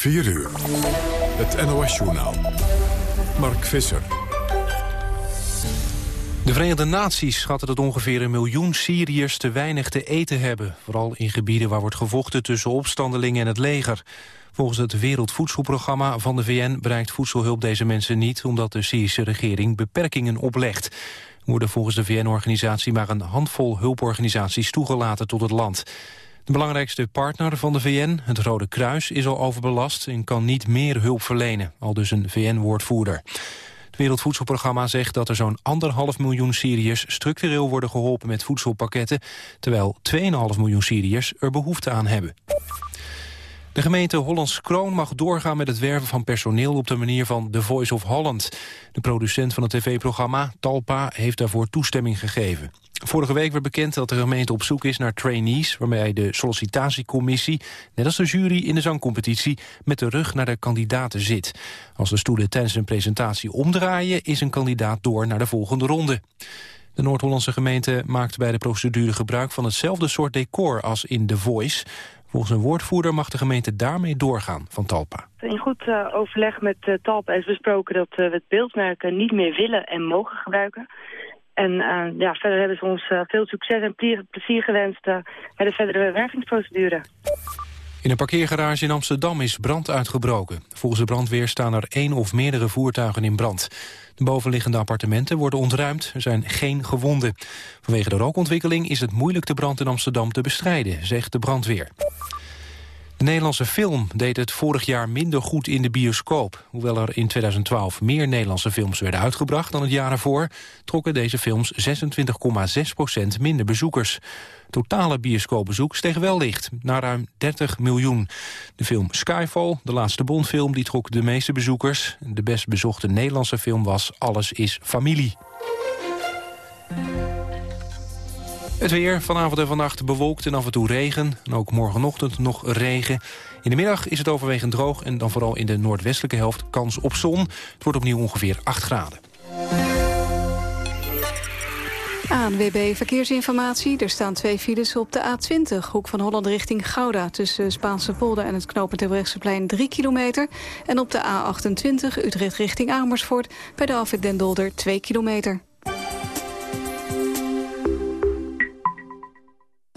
4 uur. Het NOS-journaal. Mark Visser. De Verenigde Naties schatten dat ongeveer een miljoen Syriërs te weinig te eten hebben. Vooral in gebieden waar wordt gevochten tussen opstandelingen en het leger. Volgens het Wereldvoedselprogramma van de VN bereikt voedselhulp deze mensen niet... omdat de Syrische regering beperkingen oplegt. Er worden volgens de VN-organisatie maar een handvol hulporganisaties toegelaten tot het land. De belangrijkste partner van de VN, het Rode Kruis, is al overbelast... en kan niet meer hulp verlenen, al dus een VN-woordvoerder. Het Wereldvoedselprogramma zegt dat er zo'n anderhalf miljoen Syriërs... structureel worden geholpen met voedselpakketten... terwijl 2,5 miljoen Syriërs er behoefte aan hebben. De gemeente Hollands Kroon mag doorgaan met het werven van personeel op de manier van The Voice of Holland. De producent van het tv-programma, Talpa, heeft daarvoor toestemming gegeven. Vorige week werd bekend dat de gemeente op zoek is naar trainees... waarmee de sollicitatiecommissie, net als de jury in de zangcompetitie... met de rug naar de kandidaten zit. Als de stoelen tijdens een presentatie omdraaien... is een kandidaat door naar de volgende ronde. De Noord-Hollandse gemeente maakt bij de procedure gebruik van hetzelfde soort decor als in The Voice. Volgens een woordvoerder mag de gemeente daarmee doorgaan van Talpa. In goed uh, overleg met uh, Talpa is besproken dat uh, we het beeldmerken niet meer willen en mogen gebruiken. En ja, verder hebben ze ons veel succes en plezier gewenst bij de verdere wervingsprocedure. In een parkeergarage in Amsterdam is brand uitgebroken. Volgens de brandweer staan er één of meerdere voertuigen in brand. De bovenliggende appartementen worden ontruimd. Er zijn geen gewonden. Vanwege de rookontwikkeling is het moeilijk de brand in Amsterdam te bestrijden, zegt de brandweer. De Nederlandse film deed het vorig jaar minder goed in de bioscoop. Hoewel er in 2012 meer Nederlandse films werden uitgebracht dan het jaar ervoor... trokken deze films 26,6% minder bezoekers. Totale bioscoopbezoek steeg wel licht, naar ruim 30 miljoen. De film Skyfall, de laatste Bondfilm, die trok de meeste bezoekers. De best bezochte Nederlandse film was Alles is Familie. Het weer vanavond en vannacht bewolkt en af en toe regen. En ook morgenochtend nog regen. In de middag is het overwegend droog en dan vooral in de noordwestelijke helft kans op zon. Het wordt opnieuw ongeveer 8 graden. ANWB Verkeersinformatie. Er staan twee files op de A20, hoek van Holland richting Gouda... tussen Spaanse polder en het knooppunt plein 3 kilometer. En op de A28 Utrecht richting Amersfoort... bij de afwit Den Dolder 2 kilometer.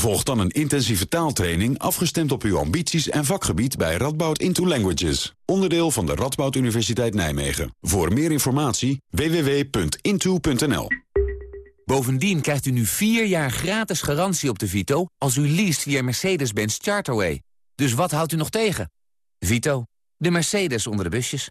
Volg dan een intensieve taaltraining afgestemd op uw ambities en vakgebied bij Radboud Into Languages. Onderdeel van de Radboud Universiteit Nijmegen. Voor meer informatie www.into.nl Bovendien krijgt u nu vier jaar gratis garantie op de Vito... als u leest via Mercedes-Benz Charterway. Dus wat houdt u nog tegen? Vito, de Mercedes onder de busjes.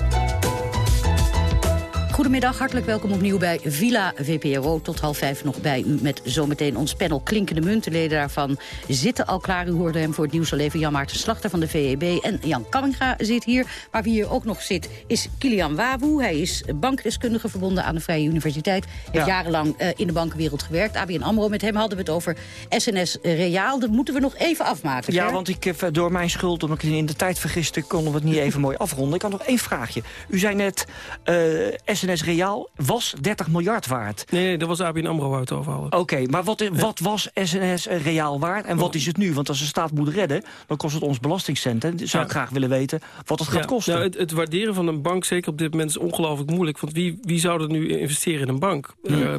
Goedemiddag, hartelijk welkom opnieuw bij Villa VPRO. Tot half vijf nog bij u met zometeen ons panel Klinkende Muntenleden daarvan zitten al klaar. U hoorde hem voor het nieuws al even. Jan Maarten Slachter van de VEB en Jan Kamminga zit hier. Maar wie hier ook nog zit is Kilian Wawu. Hij is bankdeskundige verbonden aan de Vrije Universiteit. Heeft jarenlang uh, in de bankenwereld gewerkt. ABN AMRO, met hem hadden we het over SNS Reaal. Dat moeten we nog even afmaken. Ja, want ik heb door mijn schuld, omdat ik in de tijd vergiste... konden we het niet even mooi afronden. Ik had nog één vraagje. U zei net, uh, SNS Reaal was 30 miljard waard. Nee, nee dat was ABN AMRO waar het over hadden. Oké, maar wat, wat was SNS Reaal waard en wat is het nu? Want als de staat moet redden, dan kost het ons belastingcenten. Zou ik graag willen weten wat het gaat kosten. Nou, het, het, waarderen van een bank, zeker op dit moment, is ongelooflijk moeilijk. Want wie, wie zou er nu investeren in een bank? Uh,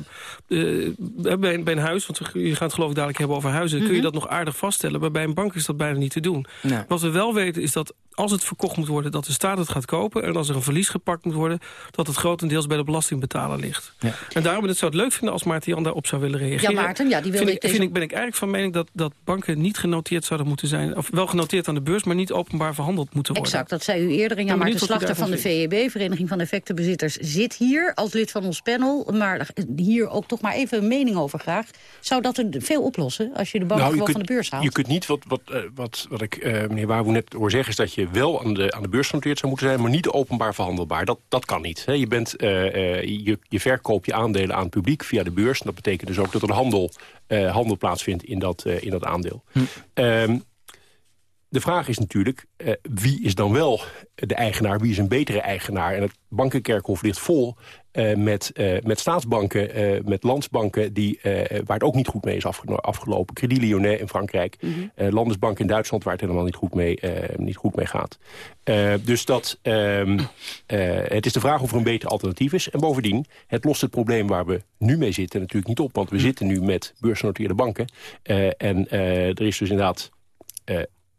uh, bij, bij, een huis, want je gaat het geloof ik dadelijk hebben over huizen... kun je mhm. dat nog aardig vaststellen. Maar bij een bank is dat bijna niet te doen. Wat we wel weten is dat als het verkocht moet worden... dat de staat het gaat kopen. En als er een verlies gepakt moet worden... dat het grotendeels bij de belastingbetaler ligt. Ja. En daarom het zou het leuk vinden als Maarten Jan daarop zou willen reageren. Ja, Maarten, ja, die wil vind ik, deze... vind ik, ben ik eigenlijk van mening dat, dat banken niet genoteerd zouden moeten zijn. Of wel genoteerd aan de beurs, maar niet openbaar verhandeld moeten worden. Exact, dat zei u eerder. Ja, Maarten Slachter van de VEB, Vereniging van Effectenbezitters... zit hier als lid van ons panel. Maar hier ook toch maar even een mening over graag. Zou dat er veel oplossen als je de bank nou, gewoon van de beurs haalt? Je kunt niet, wat, wat, eh, wat, wat ik uh, meneer Wawo net hoor zeggen... is dat je wel aan de, aan de beurs genoteerd zou moeten zijn... maar niet openbaar verhandelbaar. Dat, dat kan niet. Hè. Je, bent, je, je verkoopt je aandelen aan het publiek via de beurs. En dat betekent dus ook dat er handel, handel plaatsvindt in dat, in dat aandeel. Hm. Ehm, de vraag is natuurlijk, uh, wie is dan wel de eigenaar? Wie is een betere eigenaar? En het bankenkerkhof ligt vol uh, met, uh, met staatsbanken, met landsbanken... Die, waar het ook niet goed mee is afgelopen. Credit Lyonnais in Frankrijk. Mm -hmm. Landesbank in Duitsland, waar het helemaal niet goed mee, niet goed mee gaat. dus dat, ehm, het is de vraag of er een beter alternatief is. En bovendien, het lost het probleem waar we nu mee zitten natuurlijk niet op. Want we mhm. zitten nu met beursgenoteerde banken. en er is dus inderdaad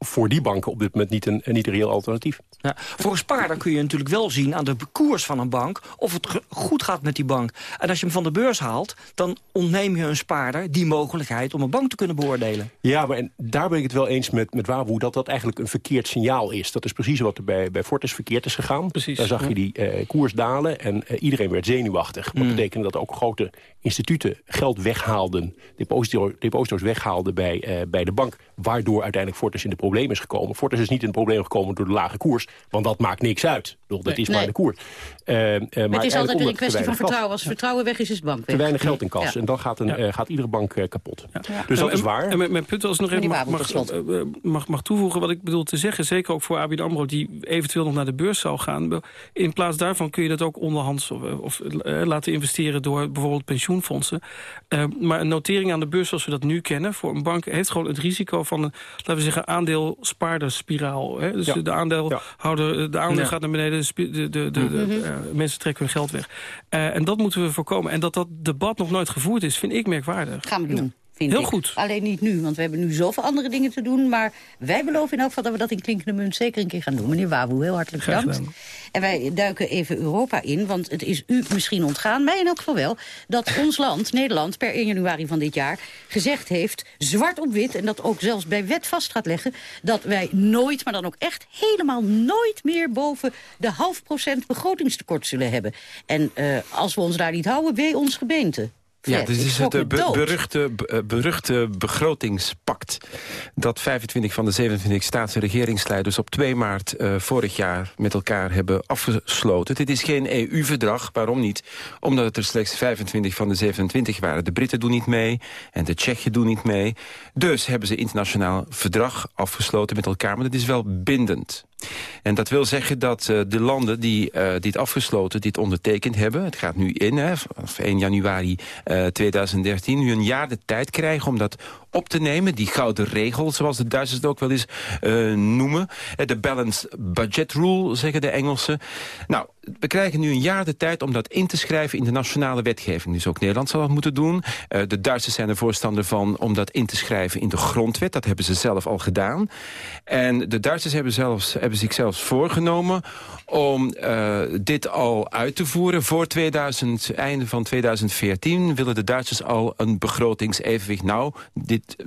voor die banken op dit moment niet een, niet een reëel alternatief. Ja, voor een spaarder kun je natuurlijk wel zien aan de koers van een bank... of het goed gaat met die bank. En als je hem van de beurs haalt, dan ontneem je een spaarder... die mogelijkheid om een bank te kunnen beoordelen. Ja, maar en daar ben ik het wel eens met, met Wawoe... dat dat eigenlijk een verkeerd signaal is. Dat is precies wat er bij, bij Fortis verkeerd is gegaan. Precies, daar zag je die uh, koers dalen en uh, iedereen werd zenuwachtig. Wat mm. betekende dat ook grote instituten geld weghaalden... deposito's weghaalden bij, uh, bij de bank... waardoor uiteindelijk Fortis in de probleem is gekomen. Fortis is niet in het probleem gekomen door de lage koers... want dat maakt niks uit. Bedoel, dat is maar de koers. Uh, uh, maar het is altijd weer een kwestie van vertrouwen. Als vertrouwen weg is, is bank weg. Te weinig geld in kas. En dan gaat, een, uh, gaat iedere bank kapot. Dus dat is waar. En mijn punt was nog even mag, mag, mag, mag, toevoegen wat ik bedoel te zeggen. Zeker ook voor ABN AMRO die eventueel nog naar de beurs zou gaan. In plaats daarvan kun je dat ook onderhands of, of laten investeren... door bijvoorbeeld pensioenfondsen. maar een notering aan de beurs zoals we dat nu kennen... voor een bank heeft gewoon het risico van een, laten we zeggen, aandeel spaardersspiraal. Hè? Dus de aandeelhouder, de aandeel gaat naar beneden, de, de, de, de mhm. uh, mensen trekken hun geld weg. Uh, en dat moeten we voorkomen. En dat dat debat nog nooit gevoerd is, vind ik merkwaardig. Gaan we doen. Heel ik. goed. Alleen niet nu, want we hebben nu zoveel andere dingen te doen. Maar wij beloven in elk geval dat we dat in Klinkende Munt zeker een keer gaan doen. Meneer Wawoe, heel hartelijk bedankt. En wij duiken even Europa in, want het is u misschien ontgaan, mij in elk geval wel, dat ons land, Nederland, per 1 januari van dit jaar gezegd heeft, zwart op wit, en dat ook zelfs bij wet vast gaat leggen, dat wij nooit, maar dan ook echt helemaal nooit meer boven de half procent begrotingstekort zullen hebben. En uh, als we ons daar niet houden, wee ons gebeente. Ja, dit is het eh, beruchte, eh, beruchte begrotingspact... dat 25 van de 27 staats- en regeringsleiders op 2 maart uh, vorig jaar met elkaar hebben afgesloten. Dit is geen EU-verdrag. Waarom niet? Omdat het er slechts 25 van de 27 waren. De Britten doen niet mee en de Tsjechen doen niet mee. Dus hebben ze internationaal verdrag afgesloten met elkaar. Maar dat is wel bindend. En dat wil zeggen dat uh, de landen die uh, dit afgesloten, dit ondertekend hebben... het gaat nu in, hè, vanaf 1 januari uh, 2013... nu een jaar de tijd krijgen om dat op te nemen. Die gouden regel, zoals de Duitsers het ook wel eens noemen. De balanced budget rule, zeggen de Engelsen. Nou, we krijgen nu een jaar de tijd om dat in te schrijven in de nationale wetgeving. Dus ook Nederland zal dat moeten doen. Uh, de Duitsers zijn er voorstander van om dat in te schrijven in de grondwet. Dat hebben ze zelf al gedaan. En de Duitsers hebben, zelfs, hebben zich zelfs voorgenomen om uh, dit al uit te voeren. Voor 2000, einde van 2014 willen de Duitsers al een begrotingsevenwicht. Nou, dit 0,5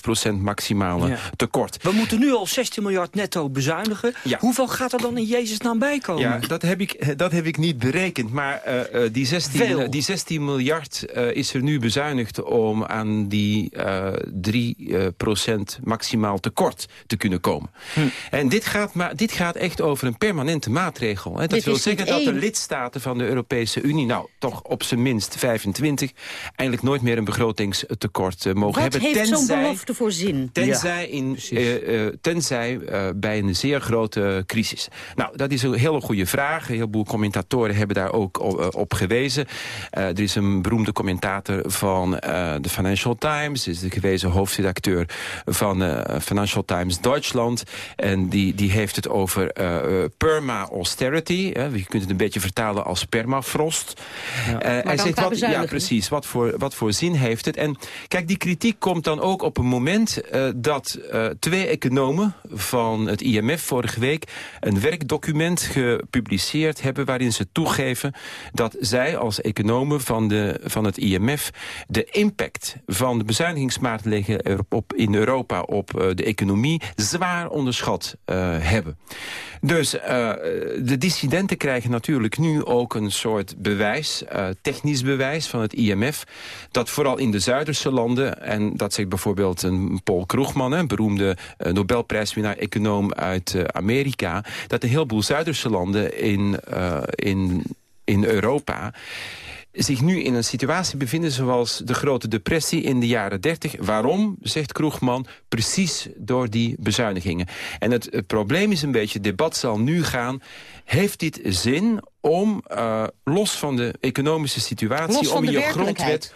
procent maximale tekort. We moeten nu al 16 miljard netto bezuinigen. Ja. Hoeveel gaat er dan in Jezus naam bij komen? Ja, dat heb ik, dat heb ik niet berekend. Maar uh, uh, die, 16, die 16 miljard uh, is er nu bezuinigd om aan die 3 procent maximaal tekort te kunnen komen. Hm. En dit gaat, maar, dit gaat echt over een permanente maatregel. Hè. Dat dit wil zeggen dat de lidstaten van de Europese Unie... nou, toch op zijn minst 25... eigenlijk nooit meer een begrotingstekort mogen Wat hebben. heeft zo'n belofte voor zin? Tenzij, in, eh, eh, tenzij eh, bij een zeer grote crisis. Nou, dat is een hele goede vraag. Een heleboel commentatoren hebben daar ook eh, op gewezen. Eh, er is een beroemde commentator van eh, de Financial Times. is de gewezen hoofdredacteur van Financial Times Duitsland. En die, die heeft het over perma-austerity. Je kunt het een beetje vertalen als permafrost. Dan hij zegt, wat, ja, precies, wat voor, wat voor zin heeft het? En kijk, die kritiek komt dan ook op een moment dat twee economen van het IMF vorige week een werkdocument gepubliceerd hebben waarin ze toegeven dat zij als economen van, de, van het IMF de impact van de bezuinigingsmaatregelen in Europa op eh, de economie zwaar onderschat eh, hebben. Dus eh, de dissidenten krijgen natuurlijk nu ook een soort bewijs, technisch bewijs van het IMF, dat vooral in de Zuiderse landen, en dat zegt bijvoorbeeld een Paul Kroegman, een beroemde Nobelprijswinnaar econoom uit Amerika, dat een heleboel Zuiderse landen in, eh, in, in Europa zich nu in een situatie bevinden zoals de grote depressie in de jaren 30. Waarom, zegt Kroegman, precies door die bezuinigingen. En het, het probleem is een beetje, het debat zal nu gaan... heeft dit zin om, eh, los van de economische situatie... Om je grondwet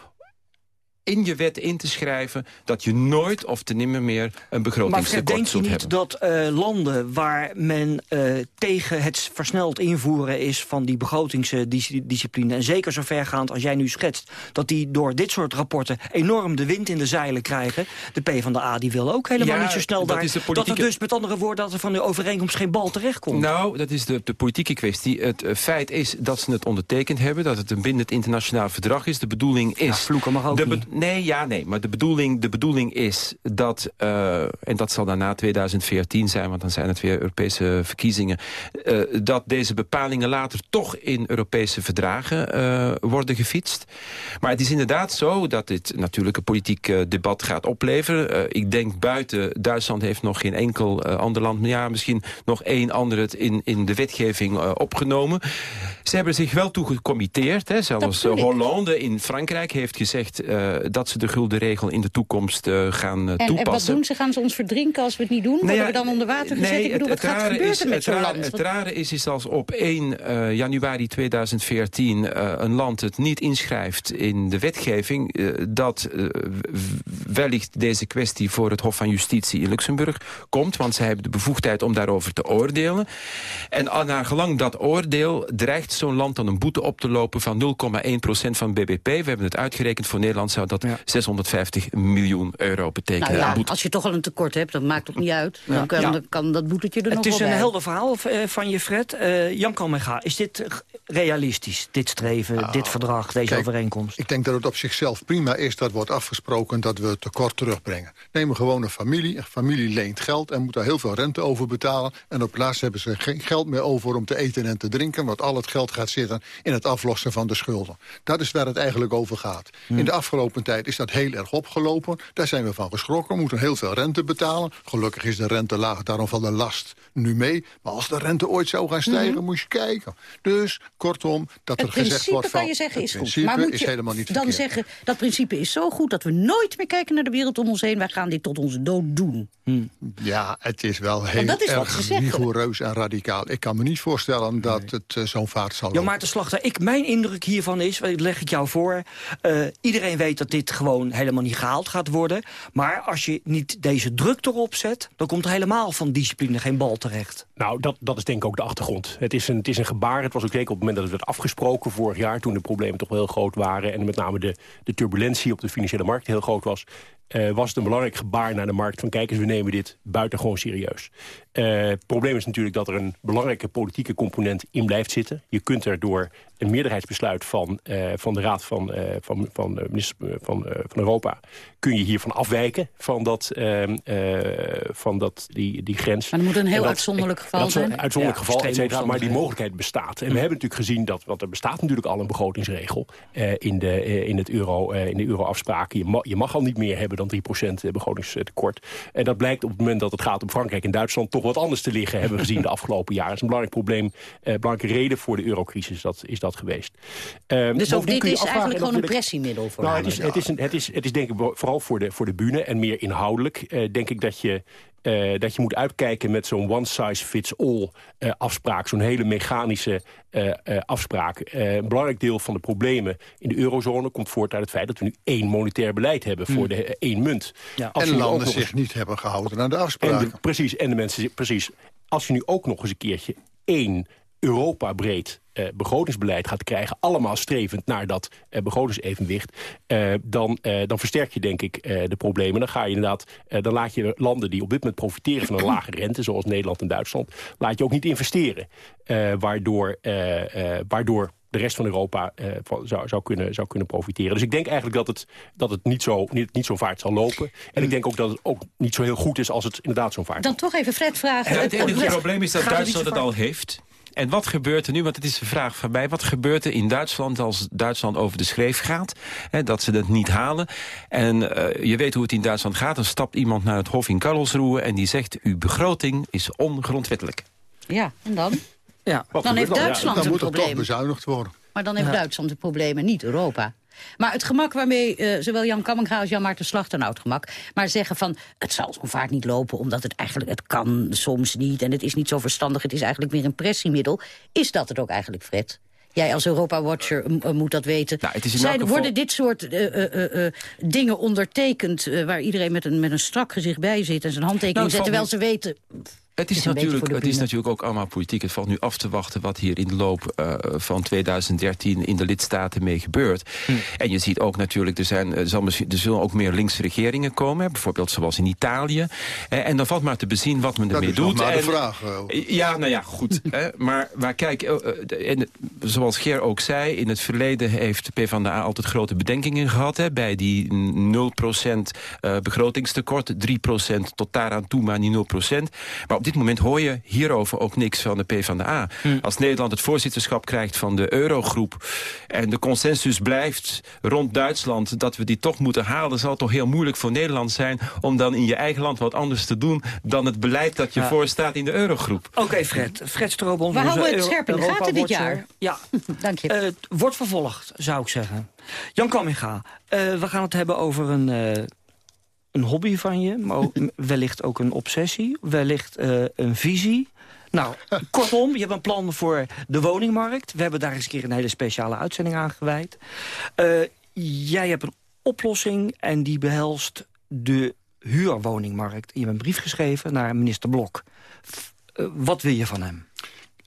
in je wet in te schrijven... dat je nooit of te nimmer meer een Maar begrotingstekort denk je niet hebben. dat eh, landen waar men eh, tegen het versneld invoeren is van die begrotingsdiscipline... en zeker zo vergaand als jij nu schetst... dat die door dit soort rapporten enorm de wind in de zeilen krijgen. De PvdA die wil ook helemaal Ja, niet zo snel dat daar... is de Dat politieke- er dus met andere woorden dat er van de overeenkomst geen bal terechtkomt. Nou, dat is de, de politieke kwestie. Het eh, feit is dat ze het ondertekend hebben... dat het een bindend internationaal verdrag is. De bedoeling is... vloeken mag ook de niet. Nee, ja, nee. Maar de bedoeling, de bedoeling is dat... eh, en dat zal daarna 2014 zijn... want dan zijn het weer Europese verkiezingen... eh, dat deze bepalingen later toch in Europese verdragen eh, worden gefietst. Maar het is inderdaad zo dat dit natuurlijk een politiek debat gaat opleveren. Ik denk buiten Duitsland heeft nog geen enkel ander land... ja, misschien nog één ander het in, in de wetgeving opgenomen. Ze hebben zich wel toe gecommitteerd. Hè. Zelfs. Hollande in Frankrijk heeft gezegd... dat ze de gulden regel in de toekomst eh, gaan eh, En, en wat toepassen. doen ze? Gaan ze ons verdrinken als we het niet doen? Worden ja, we dan onder water gezet? Nee, ik bedoel, het, wat gaat er rare gebeuren is, met zo'n land? Het rare is, is als op 1 eh, januari 2014 eh, een land het niet inschrijft in de wetgeving... dat wellicht deze kwestie voor het Hof van Justitie in Luxemburg komt. Want zij hebben de bevoegdheid om daarover te oordelen. En naar gelang dat oordeel dreigt zo'n land dan een boete op te lopen... van 0,1% van BBP. We hebben het uitgerekend. Voor Nederland zou dat 650 miljoen euro betekenen. Nou ja, als je toch al een tekort hebt, dat maakt toch niet uit. Dan kan, Ja. dan kan dat boetetje er nog Het is een bij. helder verhaal eh, van je, Fred. Eh, Jan Kalmega, is dit realistisch? Dit streven, dit verdrag, deze kijk, overeenkomst? Ik denk dat het op zichzelf prima is dat wordt afgesproken dat we het tekort terugbrengen. Neem een gewone familie. Een familie leent geld en moet daar heel veel rente over betalen. En op laatst hebben ze geen geld meer over om te eten en te drinken. Want al het geld gaat zitten in het aflossen van de schulden. Dat is waar het eigenlijk over gaat. In de afgelopen tijd is dat heel erg opgelopen. Daar zijn we van geschrokken. We moeten heel veel rente betalen. Gelukkig is de rente laag, daarom valt de last nu mee. Maar als de rente ooit zou gaan stijgen, moet je kijken. Dus kortom, dat Het er gezegd wordt van... kan je zeggen het is goed. principe Maar moet is je helemaal niet dan verkeerd. zeggen, dat principe is zo goed dat we nooit meer kijken naar de wereld om ons heen. Wij gaan dit tot onze dood doen. Ja, het is wel heel dat is erg rigoureus en radicaal. Ik kan me niet voorstellen dat het eh, zo'n vaart zal Ja, lopen. Maarten Slachter, ik, mijn indruk hiervan is, dat leg ik jou voor... eh, iedereen weet dat dit gewoon helemaal niet gehaald gaat worden. Maar als je niet deze druk erop zet... dan komt er helemaal van discipline geen bal terecht. Nou, dat, dat is denk ik ook de achtergrond. Het is, een, het is een gebaar. Het was ook zeker op het moment dat het werd afgesproken vorig jaar... toen de problemen toch wel heel groot waren... en met name de, de turbulentie op de financiële markt heel groot was... eh, was het een belangrijk gebaar naar de markt van... kijk eens, we nemen dit buitengewoon serieus. Eh, het probleem is natuurlijk dat er een belangrijke politieke component in blijft zitten. Je kunt er door een meerderheidsbesluit van, eh, van de Raad van, eh, van, van, minister, van, eh, van Europa... kun je hiervan afwijken van, dat, eh, eh, van dat, die, die grens. Maar er moet een heel dat- uitzonderlijk geval dat is een zijn. uitzonderlijk Ja, geval, et cetera, maar die mogelijkheid bestaat. En we hebben natuurlijk gezien dat, want er bestaat natuurlijk al een begrotingsregel... eh, in, de, in, het euro, eh, in de euro-afspraken. Je, ma- je mag al niet meer hebben dan 3% begrotingstekort. En dat blijkt op het moment dat het gaat om Frankrijk en Duitsland... toch wat anders te liggen, hebben we gezien de afgelopen jaren. Dat is een belangrijk probleem, uh, belangrijke reden voor de eurocrisis dat, is dat geweest. Um, dus ook dit is eigenlijk gewoon een pressiemiddel voor nou, het is, het, is een, het, is, het is denk ik vooral voor de, voor de bühne en meer inhoudelijk. Uh, denk ik dat je uh, dat je moet uitkijken met zo'n one-size-fits-all uh, afspraak. Zo'n hele mechanische uh, afspraak. een belangrijk deel van de problemen in de eurozone komt voort uit het feit... dat we nu één monetair beleid hebben voor hmm. de één munt. Ja. Als en landen zich niet hebben gehouden aan de afspraken. precies, en de mensen... Precies. Als je nu ook nog eens een keertje één Europa breed uh, begrotingsbeleid gaat krijgen... allemaal strevend naar dat uh, begrotingsevenwicht... Uh, dan, dan versterk je denk ik de problemen. Dan, ga je inderdaad, dan laat je landen die op dit moment profiteren van een lage rente... zoals Nederland en Duitsland, laat je ook niet investeren. waardoor, waardoor de rest van Europa zou, zou, kunnen, zou kunnen profiteren. Dus ik denk eigenlijk dat het, dat het niet, zo, niet, niet zo vaart zal lopen. En ik denk ook dat het ook niet zo heel goed is als het inderdaad zo'n vaart Dan toch even Fred vragen. het enige probleem is dat Duitsland het al heeft. En wat gebeurt er nu, want het is een vraag van mij... wat gebeurt er in Duitsland als Duitsland over de schreef gaat? Hè, dat ze dat niet halen. En uh, je weet hoe het in Duitsland gaat. Dan stapt iemand naar het Hof in Karlsruhe en die zegt... uw begroting is ongrondwettelijk. Ja, en dan? Ja. dan heeft Duitsland ja. dan moet er toch bezuinigd worden. Maar dan heeft Duitsland de problemen, niet Europa. Maar het gemak waarmee uh, zowel Jan Kamminga als Jan Maarten Slachter... nou het gemak, maar zeggen van het zal zo vaak niet lopen... omdat het eigenlijk, het kan soms niet en het is niet zo verstandig... het is eigenlijk meer een pressiemiddel. Is dat het ook eigenlijk, Fred? Jij als Europa-watcher moet dat weten. Nou, het is Zijn, geval... Worden dit soort uh, uh, uh, dingen ondertekend... waar iedereen met een, met een strak gezicht bij zit... en zijn handtekening nou, zet, terwijl ze weten... Het is, natuurlijk, het is natuurlijk ook allemaal politiek. Het valt nu af te wachten wat hier in de loop uh, van 2013 in de lidstaten mee gebeurt. Hm. En je ziet ook natuurlijk, er, zijn, er, zal misschien, er zullen ook meer linkse regeringen komen. Bijvoorbeeld zoals in Italië. Eh, en dan valt maar te bezien wat men ermee doet. Dat is de vraag. Uh, ja, nou ja, goed. maar, maar kijk, en, zoals Ger ook zei... in het verleden heeft de PvdA altijd grote bedenkingen gehad... Hè, bij die 0% begrotingstekort. 3% tot daaraan toe, maar niet 0%. Maar op dit moment hoor je hierover ook niks van de PvdA. Hm. Als Nederland het voorzitterschap krijgt van de eurogroep... en de consensus blijft rond Duitsland dat we die toch moeten halen... zal het toch heel moeilijk voor Nederland zijn... om dan in je eigen land wat anders te doen... dan het beleid dat je ja. voorstaat in de eurogroep. Oké, Fred. Fred Stroobon. We houden het scherp in de gaten dit jaar. Ja. Dank je. Uh, wordt vervolgd, zou ik zeggen. Jan Kamminga, uh, we gaan het hebben over een... Uh, een hobby van je, maar wellicht ook een obsessie, wellicht uh, een visie. Nou, kortom, je hebt een plan voor de woningmarkt. We hebben daar eens een keer een hele speciale uitzending aan gewijd. Uh, jij hebt een oplossing en die behelst de huurwoningmarkt. Je hebt een brief geschreven naar minister Blok. Uh, wat wil je van hem?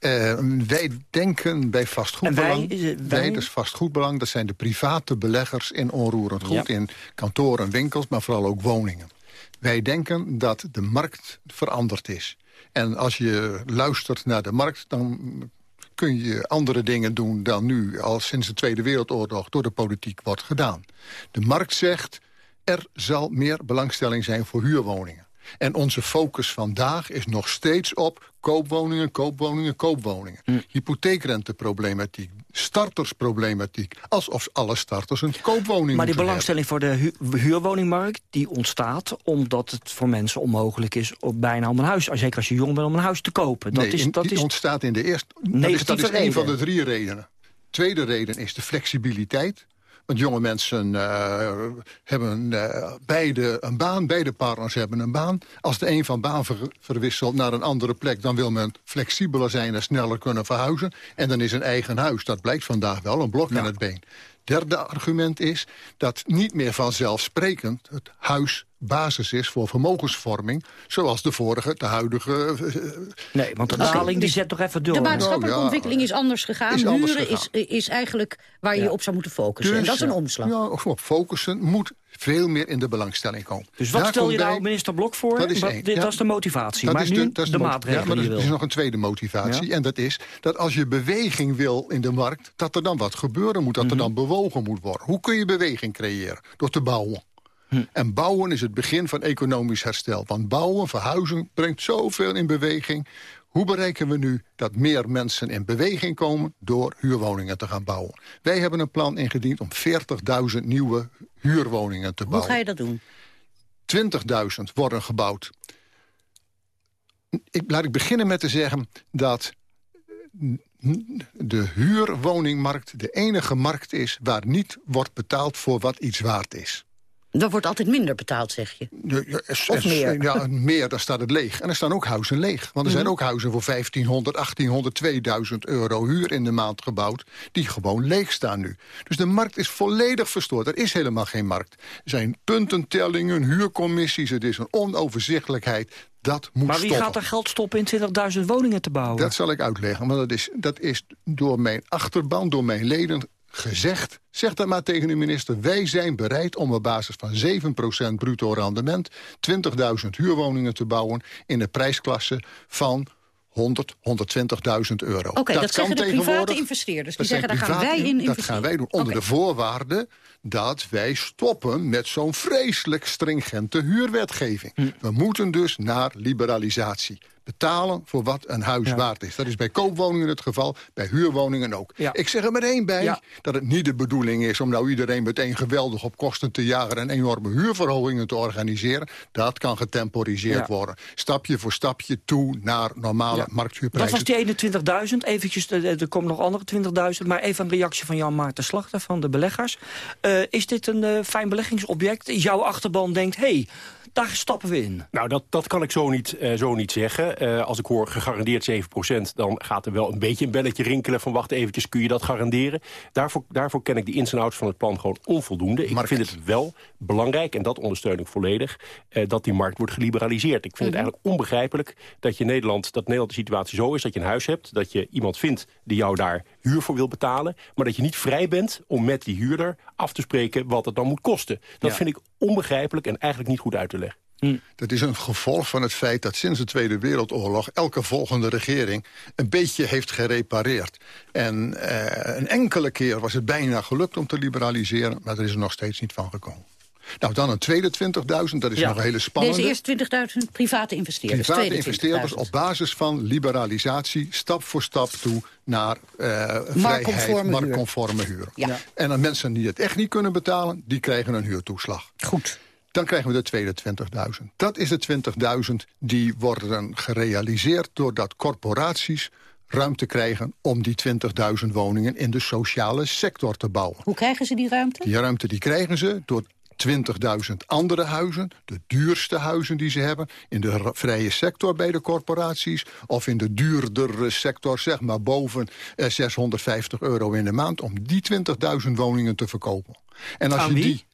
Uh, wij denken bij vastgoedbelang. Wij, wij? wij, dus vastgoedbelang, dat zijn de private beleggers in onroerend goed. Ja. In kantoren, winkels, maar vooral ook woningen. Wij denken dat de markt veranderd is. En als je luistert naar de markt, dan kun je andere dingen doen dan nu... al sinds de Tweede Wereldoorlog door de politiek wordt gedaan. De markt zegt, er zal meer belangstelling zijn voor huurwoningen. En onze focus vandaag is nog steeds op koopwoningen, koopwoningen, koopwoningen. Hm. Hypotheekrenteproblematiek, startersproblematiek. Alsof alle starters een koopwoning Maar die belangstelling voor de hu huurwoningmarkt... die ontstaat omdat het voor mensen onmogelijk is... op bijna om een huis, zeker als je jong bent, om een huis te kopen. Dat nee, is, dat die is... ontstaat in de eerste... Dat is, dat is een van de drie redenen. Tweede reden is de flexibiliteit. Want jonge mensen uh, hebben uh, beide een baan, beide partners hebben een baan. Als de een van baan ver verwisselt naar een andere plek... dan wil men flexibeler zijn en sneller kunnen verhuizen. En dan is een eigen huis, dat blijkt vandaag wel, een blok ja. aan het been. Derde argument is dat niet meer vanzelfsprekend het huis basis is voor vermogensvorming... zoals de vorige, de huidige... nee, want de daling die zet toch even door. De maatschappelijke oh, ja, ontwikkeling is anders gegaan. Is anders Huren gegaan. Is, is eigenlijk waar je ja. op zou moeten focussen. Dus, en dat is een omslag. Ja, op focussen moet veel meer in de belangstelling komen. Dus wat Daar stel je nou minister Blok voor? Dat is, wat, dit, ja, dat is de motivatie, dat maar is nu de, dat is de, de maatregelen ja, maar er is nog een tweede motivatie. En dat is dat als je beweging wil in de markt... dat er dan wat gebeuren moet, dat er mm -hmm. dan bewogen moet worden. Hoe kun je beweging creëren? Door te bouwen. Hm. En bouwen is het begin van economisch herstel. Want bouwen, verhuizen, brengt zoveel in beweging. Hoe bereiken we nu dat meer mensen in beweging komen... door huurwoningen te gaan bouwen? Wij hebben een plan ingediend om 40.000 nieuwe huurwoningen te bouwen. Hoe ga je dat doen? 20.000 worden gebouwd. Ik, laat ik beginnen met te zeggen dat de huurwoningmarkt de enige markt is... waar niet wordt betaald voor wat iets waard is. Er wordt altijd minder betaald, zeg je? Ja, of meer? Ja, meer, dan staat het leeg. En er staan ook huizen leeg. Want er zijn mhm. ook huizen voor 1500, 1800, 2000 euro huur in de maand gebouwd... die gewoon leeg staan nu. Dus de markt is volledig verstoord. Er is helemaal geen markt. Er zijn puntentellingen, huurcommissies, het is een onoverzichtelijkheid. Dat moet maar wie gaat er geld stoppen in 20.000 woningen te bouwen? Dat zal ik uitleggen. Maar dat is, dat is door mijn achterban, door mijn leden gezegd... zeg dat maar tegen de minister, wij zijn bereid om op basis van 7% bruto rendement... 20.000 huurwoningen te bouwen in de prijsklasse van 100, 120.000 euro. Oké, dat, dat zeggen de private investeerders. Die zeggen, daar gaan wij in investeren. Dat gaan wij doen, onder de voorwaarde dat wij stoppen met zo'n vreselijk stringente huurwetgeving. Hm. We moeten dus naar liberalisatie betalen voor wat een huis waard is. Dat is bij koopwoningen het geval, bij huurwoningen ook. Ik zeg er meteen bij dat het niet de bedoeling is... om nou iedereen meteen geweldig op kosten te jagen... en enorme huurverhogingen te organiseren. Dat kan getemporiseerd worden. Stapje voor stapje toe naar normale markthuurprijzen. Dat was die 21.000. Eventjes, er komen nog andere 20.000. Maar even een reactie van Jan Maarten Slachter van de beleggers. Uh, is dit een uh, fijn beleggingsobject? Jouw achterban denkt... hey, daar stappen we in. Nou, dat, dat kan ik zo niet, uh, zo niet zeggen. Uh, als ik hoor gegarandeerd 7%, dan gaat er wel een beetje een belletje rinkelen... van wacht eventjes, kun je dat garanderen? Daarvoor, daarvoor ken ik de ins en outs van het plan gewoon onvoldoende. Ik vind het wel belangrijk, en dat ondersteun ik volledig... Uh, dat die markt wordt geliberaliseerd. Ik vind het mhm. eigenlijk onbegrijpelijk dat, je Nederland, dat Nederland de situatie zo is... dat je een huis hebt, dat je iemand vindt die jou daar huur voor wil betalen... maar dat je niet vrij bent om met die huurder af te spreken wat het dan moet kosten. Dat vind ik onbegrijpelijk en eigenlijk niet goed uit te leggen. Hm. Dat is een gevolg van het feit dat sinds de Tweede Wereldoorlog... elke volgende regering een beetje heeft gerepareerd. En eh, een enkele keer was het bijna gelukt om te liberaliseren... maar er is er nog steeds niet van gekomen. Nou, dan een tweede 20.000, dat is nog een hele spannende. Deze eerste 20.000 private investeerders. Private investeerders op basis van liberalisatie... stap voor stap toe naar uh, vrijheid, marktconforme huur. Ja. En dan mensen die het echt niet kunnen betalen... die krijgen een huurtoeslag. Goed. Dan krijgen we de tweede 20.000. Dat is de 20.000 die worden gerealiseerd doordat corporaties ruimte krijgen om die 20.000 woningen in de sociale sector te bouwen. Hoe krijgen ze die ruimte? Die ruimte die krijgen ze door 20.000 andere huizen, de duurste huizen die ze hebben... in de vrije sector bij de corporaties... of in de duurdere sector, zeg maar boven 650 eh, euro in de maand... om die 20.000 woningen te verkopen. En als je die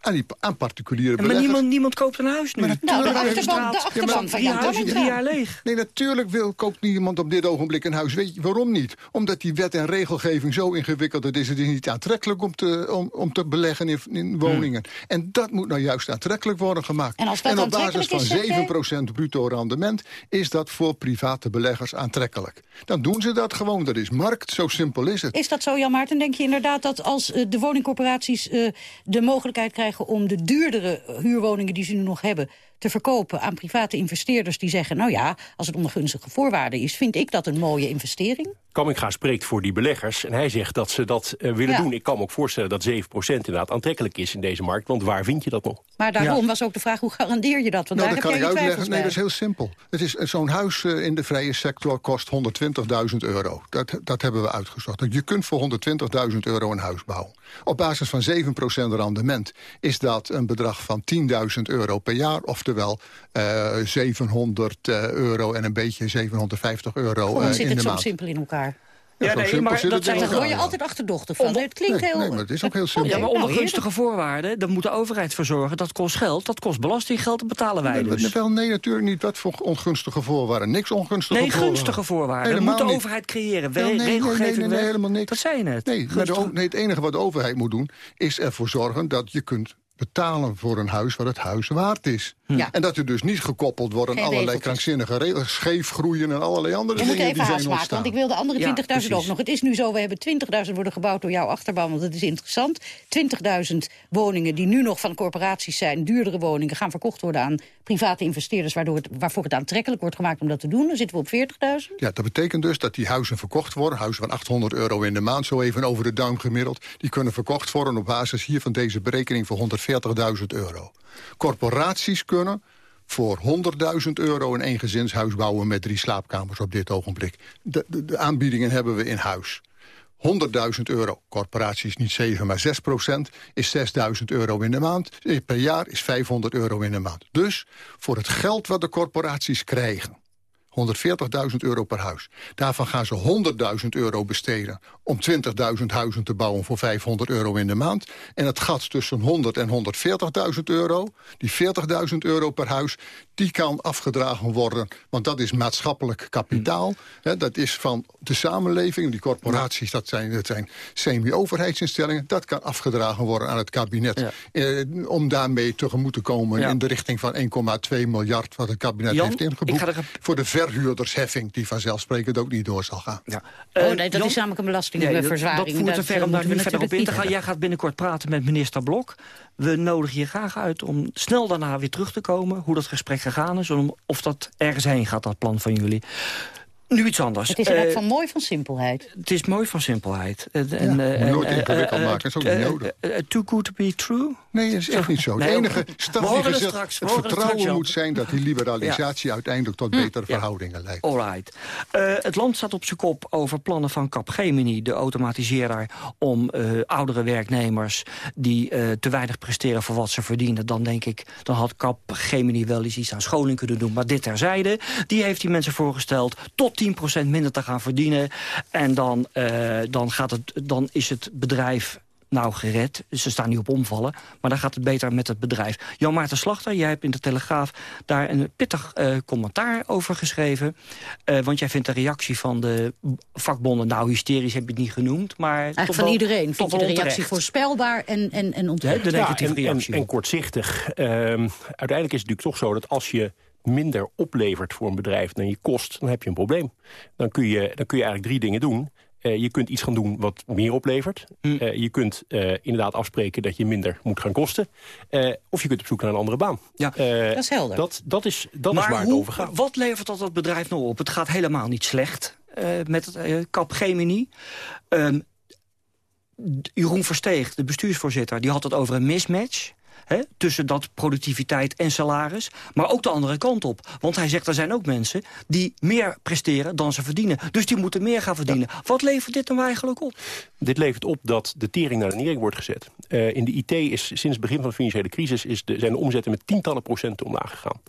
aan, die, aan particuliere beleggers. Maar niemand, niemand koopt een huis nu. Maar nou, de achterban, de achterban van Jan huizen drie jaar leeg. Nee, natuurlijk wil, koopt niemand op dit ogenblik een huis. Weet je waarom niet? Omdat die wet en regelgeving zo ingewikkeld is. Het is niet aantrekkelijk om te, om, om te beleggen in, in woningen. Hmm. En dat moet nou juist aantrekkelijk worden gemaakt. En, als dat en op basis van is, 7% bruto rendement is dat voor private beleggers aantrekkelijk. Dan doen ze dat gewoon. Dat is markt, zo simpel is het. Is dat zo, Jan Maarten? Denk je inderdaad dat als uh, de woningcorporaties uh, de mogelijkheid krijgen om de duurdere huurwoningen die ze nu nog hebben te verkopen aan private investeerders die zeggen... nou ja, als het onder gunstige voorwaarden is, vind ik dat een mooie investering? Kamminga spreekt voor die beleggers en hij zegt dat ze dat uh, willen doen. Ik kan me ook voorstellen dat 7% inderdaad aantrekkelijk is in deze markt. Want waar vind je dat nog? Maar daarom was ook de vraag, hoe garandeer je dat? Want nou, daar dat heb kan ik uitleggen. Nee, dat is heel simpel. Het is Zo'n huis uh, in de vrije sector kost 120.000 euro. Dat, dat hebben we uitgezocht. Je kunt voor 120.000 euro een huis bouwen. Op basis van 7% rendement is dat een bedrag van 10.000 euro per jaar. Oftewel uh, eh, 700 euro en een beetje 750 euro Gewoon uh, zit in het zo simpel in elkaar. Ja, nee, maar dat zijn, daar hoor je altijd achterdochten van. het klinkt heel... Nee, maar het is ook heel simpel. Ja, maar onder gunstige voorwaarden, daar moet de overheid voor zorgen. Dat kost geld, dat kost belastinggeld, dat betalen wij nee, dus. Wel, nee, natuurlijk niet. Wat voor ongunstige voorwaarden? Niks ongunstige nee, voorwaarden. Nee, gunstige voorwaarden. Dat moet de overheid creëren. nee, nee, nee, nee, helemaal niks. Dat zei je net. Nee, maar de, nee, het enige wat de overheid moet doen... is ervoor zorgen dat je kunt betalen voor een huis wat het huis waard is. Ja. En dat er dus niet gekoppeld wordt aan allerlei regeltjes. krankzinnige regels, scheef groeien en allerlei andere we dingen die zijn maken, want ik wil de andere 20.000 ook nog. Het is nu zo, we hebben 20.000 worden gebouwd door jouw achterban, want het is interessant. 20.000 woningen die nu nog van corporaties zijn, duurdere woningen, gaan verkocht worden aan private investeerders, waardoor het, waarvoor het aantrekkelijk wordt gemaakt om dat te doen. Dan zitten we op 40.000. Ja, dat betekent dus dat die huizen verkocht worden, huizen van 800 euro in de maand, zo even over de duim gemiddeld, die kunnen verkocht worden op basis hier van deze berekening voor 140.000 euro. Corporaties kunnen voor 100.000 euro een eengezinshuis bouwen met drie slaapkamers op dit ogenblik. De, de, aanbiedingen hebben we in huis. 100.000 euro, corporaties niet 7, maar 6 procent... is 6.000 euro in de maand. Eh, per jaar is 500 euro in de maand. Dus voor het geld wat de corporaties krijgen... 140.000 euro per huis. Daarvan gaan ze 100.000 euro besteden om 20.000 huizen te bouwen voor 500 euro in de maand. En het gat tussen 100 en 140.000 euro, die 40.000 euro per huis, die kan afgedragen worden. Want dat is maatschappelijk kapitaal. Hmm. dat is van de samenleving, die corporaties, dat zijn, dat zijn semi-overheidsinstellingen. Dat kan afgedragen worden aan het kabinet. Eh, om daarmee tegemoet te komen in de richting van 1,2 miljard... wat het kabinet heeft ingeboekt. Voor de verhuurdersheffing die vanzelfsprekend ook niet door zal gaan. Ja. oh nee, dat Jan, is namelijk een belastingverzwaring. dat voert te ver om daar nu verder op in te gaan. Jij gaat binnenkort praten met minister Blok. We nodigen je graag uit om snel daarna weer terug te komen... hoe dat gesprek gegaan is, of dat ergens heen gaat, dat plan van jullie. Nu iets anders. Het is uh, van mooi van simpelheid. Het is mooi van simpelheid. En, ja, uh, nooit ingewikkeld maken, dat is ook niet nodig. too good to be true? Nee, dat is echt niet zo. Het enige stapje het vertrouwen moet zijn dat die liberalisatie uiteindelijk tot hm. betere verhoudingen leidt. Alright. het land staat op zijn kop over plannen van Capgemini, de automatiseerder, om oudere werknemers die te weinig presteren voor wat ze verdienen. Dan denk ik, dan had Capgemini wel eens iets aan scholing kunnen doen. Maar dit terzijde, die heeft die mensen voorgesteld tot 10% minder te gaan verdienen. En dan, uh, dan, gaat het, dan is het bedrijf nou gered. Ze staan niet op omvallen, maar dan gaat het beter met het bedrijf. Jan Maarten Slachter, jij hebt in de Telegraaf daar een pittig uh, commentaar over geschreven. Uh, want jij vindt de reactie van de vakbonden, nou hysterisch heb je het niet genoemd. Maar Eigenlijk van iedereen vind je de reactie voorspelbaar en, en, en onterecht. Ja, en, en, en, kortzichtig. Uh, uiteindelijk is het natuurlijk toch zo dat als je minder oplevert voor een bedrijf dan je kost, dan heb je een probleem. Dan kun je, dan kun je eigenlijk drie dingen doen. Uh, je kunt iets gaan doen wat meer oplevert. Uh, je kunt uh, inderdaad afspreken dat je minder moet gaan kosten. of je kunt op zoek naar een andere baan. Ja, dat is helder. Dat, dat, is, dat is waar het over gaat. Wat levert dat het bedrijf nou op? Het gaat helemaal niet slecht met Capgemini. Um, Jeroen Versteeg, de bestuursvoorzitter, die had het over een mismatch tussen dat productiviteit en salaris. Maar ook de andere kant op. Want hij zegt er zijn ook mensen die meer presteren dan ze verdienen. Dus die moeten meer gaan verdienen. Wat levert dit nou eigenlijk op? Dit levert op dat de tering naar de nering wordt gezet. Uh, in de IT is sinds het begin van de financiële crisis... Is de, zijn de omzetten met tientallen procenten omlaag gegaan.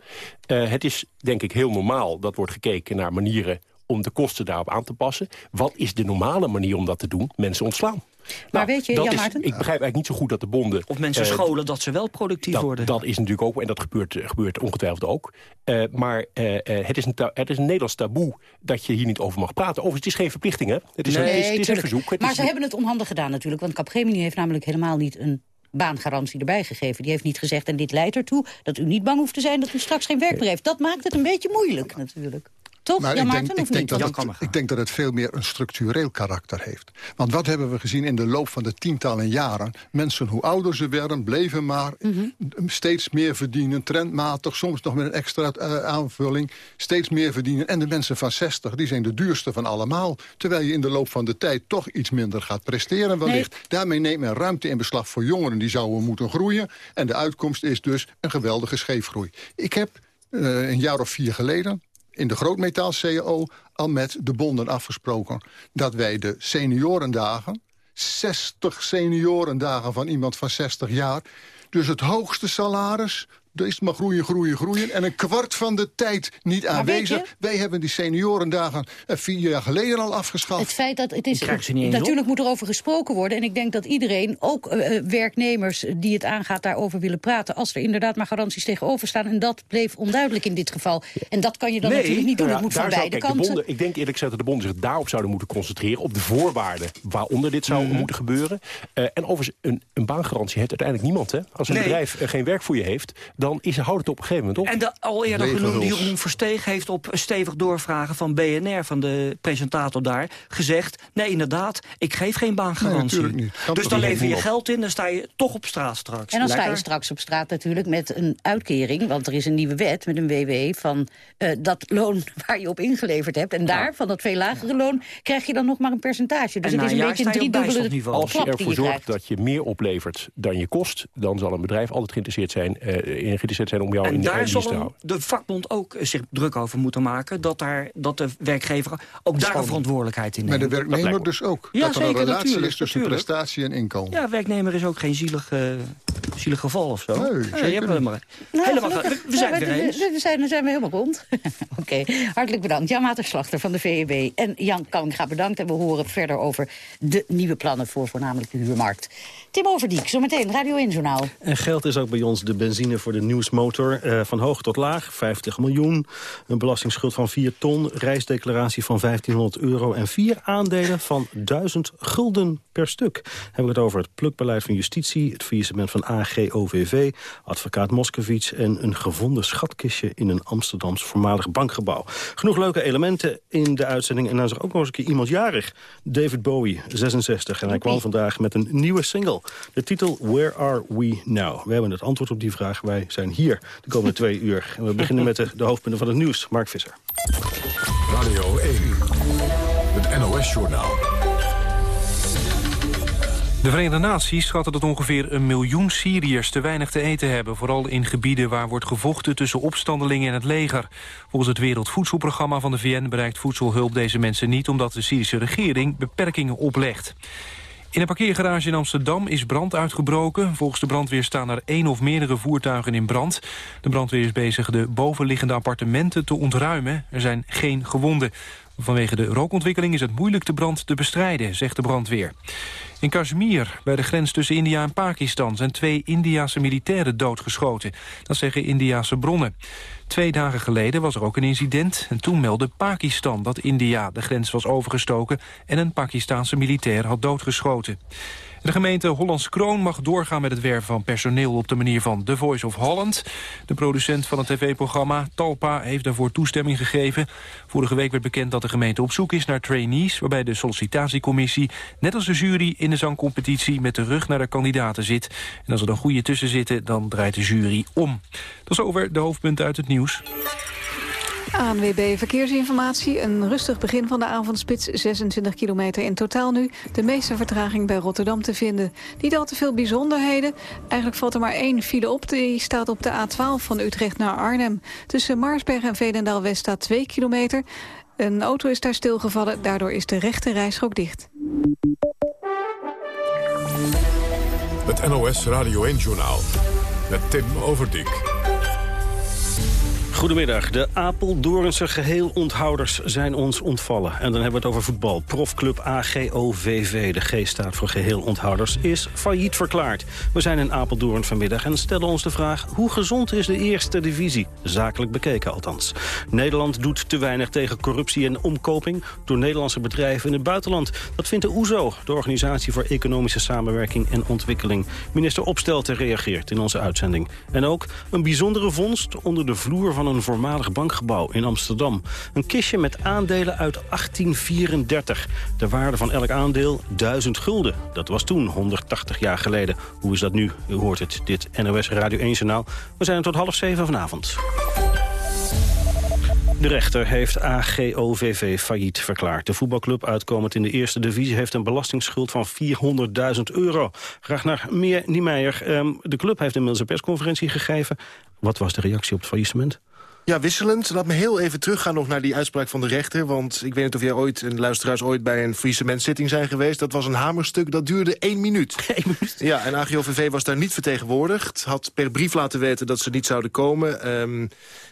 Uh, het is denk ik heel normaal dat wordt gekeken naar manieren om de kosten daarop aan te passen. Wat is de normale manier om dat te doen? Mensen ontslaan. Maar nou, weet je, Jan Maarten? Ik begrijp eigenlijk niet zo goed dat de bonden... Of mensen uh, scholen dat ze wel productief dat, worden. Dat is natuurlijk ook, en dat gebeurt, gebeurt ongetwijfeld ook. Uh, maar uh, het, is een het is een Nederlands taboe dat je hier niet over mag praten. Overigens, het is geen verplichting, hè? Het is, nee, een, het is, het is een verzoek. Het maar is ze hebben het onhandig gedaan natuurlijk. Want Capgemini heeft namelijk helemaal niet een baangarantie erbij gegeven. Die heeft niet gezegd, en dit leidt ertoe dat u niet bang hoeft te zijn... dat u straks geen werk meer heeft. Dat maakt het een beetje moeilijk natuurlijk. Toch? Maar ik, denk, ik, denk dat het, ik denk dat het veel meer een structureel karakter heeft. Want wat hebben we gezien in de loop van de tientallen jaren? Mensen, hoe ouder ze werden, bleven maar mhm. steeds meer verdienen. Trendmatig, soms nog met een extra uh, aanvulling. Steeds meer verdienen. En de mensen van 60, die zijn de duurste van allemaal. Terwijl je in de loop van de tijd toch iets minder gaat presteren wellicht. Daarmee neemt men ruimte in beslag voor jongeren die zouden moeten groeien. En de uitkomst is dus een geweldige scheefgroei. Ik heb uh, een jaar of vier geleden in de grootmetaal CAO al met de bonden afgesproken... dat wij de seniorendagen, 60 seniorendagen van iemand van 60 jaar... dus het hoogste salaris is maar groeien, groeien, groeien. En een kwart van de tijd niet aanwezig. Wij hebben die seniorendagen eh, vier jaar geleden al afgeschaft. Het feit dat het is... Natuurlijk moet er over gesproken worden. En ik denk dat iedereen, ook uh, werknemers die het aangaat, daarover willen praten. Als er inderdaad maar garanties tegenover staan. En dat bleef onduidelijk in dit geval. En dat kan je dan natuurlijk niet doen. Nou, moet van beide kanten. Bonden, ik denk eerlijk gezegd dat de bonden zich daarop zouden moeten concentreren. Op de voorwaarden waaronder dit zou mhm. moeten gebeuren. Uh, en overigens, een, een baangarantie heeft uiteindelijk niemand. Hè? Als een bedrijf geen werk voor je heeft dan is, houdt het op een gegeven moment op. En de al eerder genoemde Jeroen Versteeg heeft op stevig doorvragen van BNR, van de presentator daar, gezegd, nee inderdaad, ik geef geen baangarantie. Nee, dus dan lever je geld in, dan sta je toch op straat straks. En dan sta je straks op straat natuurlijk met een uitkering, want er is een nieuwe wet met een WW van uh, dat loon waar je op ingeleverd hebt. En daar, van dat veel lagere loon, krijg je dan nog maar een percentage. Dus het is een beetje een driedubbele Als je ervoor zorgt dat je meer oplevert dan je kost, dan zal een bedrijf altijd geïnteresseerd zijn, uh, zijn om jou en in de daar zal de vakbond ook zich druk over moeten maken, dat, daar, dat de werkgever ook daar een verantwoordelijkheid in neemt. Maar de werknemer dus ook. Ja, dat er een relatie is tussen prestatie en inkomen. Ja, werknemer is ook geen zielig, uh, zielig geval of zo. Nee, zeker nee, nou, helemaal, we, we zijn we, weer eens. We zijn, zijn we helemaal rond. Oké, hartelijk bedankt. Jan Materslachter van de VEB en Jan Kamminga bedankt. En we horen verder over de nieuwe plannen voor voornamelijk de huurmarkt. Tim Overdiek, zometeen Radio 1 Journaal. En geld is ook bij ons de benzine voor de nieuwsmotor. Uh, van hoog tot laag, 50 miljoen. Een belastingsschuld van 4 ton. Reisdeclaratie van 1500 euro. En vier aandelen van 1000 gulden per stuk. Hebben we het over het plukbeleid van justitie. Het faillissement van AGOVV. Advocaat Moskowitz. En een gevonden schatkistje in een Amsterdams voormalig bankgebouw. Genoeg leuke elementen in de uitzending. En dan is er ook nog eens een keer iemand jarig. David Bowie, 66. En hij kwam vandaag met een nieuwe single. De titel Where Are We Now? We hebben het antwoord op die vraag. Wij zijn hier de komende twee uur. En we beginnen met de, de hoofdpunten van het nieuws. Mark Visser. Radio 1, het NOS-journaal. De Verenigde Naties schatten dat ongeveer een miljoen Syriërs te weinig te eten hebben. Vooral in gebieden waar wordt gevochten tussen opstandelingen en het leger. Volgens het Wereldvoedselprogramma van de VN bereikt voedselhulp deze mensen niet... omdat de Syrische regering beperkingen oplegt. In een parkeergarage in Amsterdam is brand uitgebroken. Volgens de brandweer staan er één of meerdere voertuigen in brand. De brandweer is bezig de bovenliggende appartementen te ontruimen. Er zijn geen gewonden. Vanwege de rookontwikkeling is het moeilijk de brand te bestrijden, zegt de brandweer. In Kashmir, bij de grens tussen India en Pakistan... zijn twee Indiase militairen doodgeschoten. Dat zeggen Indiase bronnen. Twee dagen geleden was er ook een incident... en toen meldde Pakistan dat India de grens was overgestoken... en een Pakistaanse militair had doodgeschoten. De gemeente Hollands Kroon mag doorgaan met het werven van personeel op de manier van The Voice of Holland. De producent van het tv-programma, Talpa, heeft daarvoor toestemming gegeven. Vorige week werd bekend dat de gemeente op zoek is naar trainees... waarbij de sollicitatiecommissie, net als de jury in de zangcompetitie... met de rug naar de kandidaten zit. En als er dan goede tussen zitten, dan draait de jury om. Dat is over de hoofdpunten uit het nieuws. ANWB Verkeersinformatie. Een rustig begin van de avondspits. 26 kilometer in totaal nu. De meeste vertraging bij Rotterdam te vinden. Niet al te veel bijzonderheden. Eigenlijk valt er maar één file op. Die staat op de A12 van Utrecht naar Arnhem. Tussen Marsberg en Veenendaal-West staat 2 kilometer. Een auto is daar stilgevallen. Daardoor is de rechte rijstrook dicht. Het NOS Radio 1-journaal. Met Tim Overdijk. Goedemiddag. De Apeldoornse geheelonthouders zijn ons ontvallen. En dan hebben we het over voetbal. Profclub AGOVV, de G staat voor geheelonthouders, is failliet verklaard. We zijn in Apeldoorn vanmiddag en stellen ons de vraag... hoe gezond is de eerste divisie? Zakelijk bekeken althans. Nederland doet te weinig tegen corruptie en omkoping... door Nederlandse bedrijven in het buitenland. Dat vindt de OESO, de Organisatie voor Economische Samenwerking en Ontwikkeling. Minister Opstelten reageert in onze uitzending. En ook een bijzondere vondst onder de vloer van een een voormalig bankgebouw in Amsterdam. Een kistje met aandelen uit 1834. De waarde van elk aandeel 1000 gulden. Dat was toen, 180 jaar geleden. Hoe is dat nu? U hoort het, dit NOS Radio 1-journaal. We zijn er tot half zeven vanavond. De rechter heeft AGOVV failliet verklaard. De voetbalclub, uitkomend in de eerste divisie... heeft een belastingsschuld van 400.000 euro. Ragnar Meer Niemeyer, um, de club heeft inmiddels een persconferentie gegeven. Wat was de reactie op het faillissement? Ja, wisselend. Laat me heel even teruggaan nog naar die uitspraak van de rechter. Want ik weet niet of jij ooit, en luisteraars ooit bij een faillissementzitting zijn geweest. Dat was een hamerstuk, dat duurde één minuut. Eén minuut? Ja, en AGOVV was daar niet vertegenwoordigd. Had per brief laten weten dat ze niet zouden komen. Um,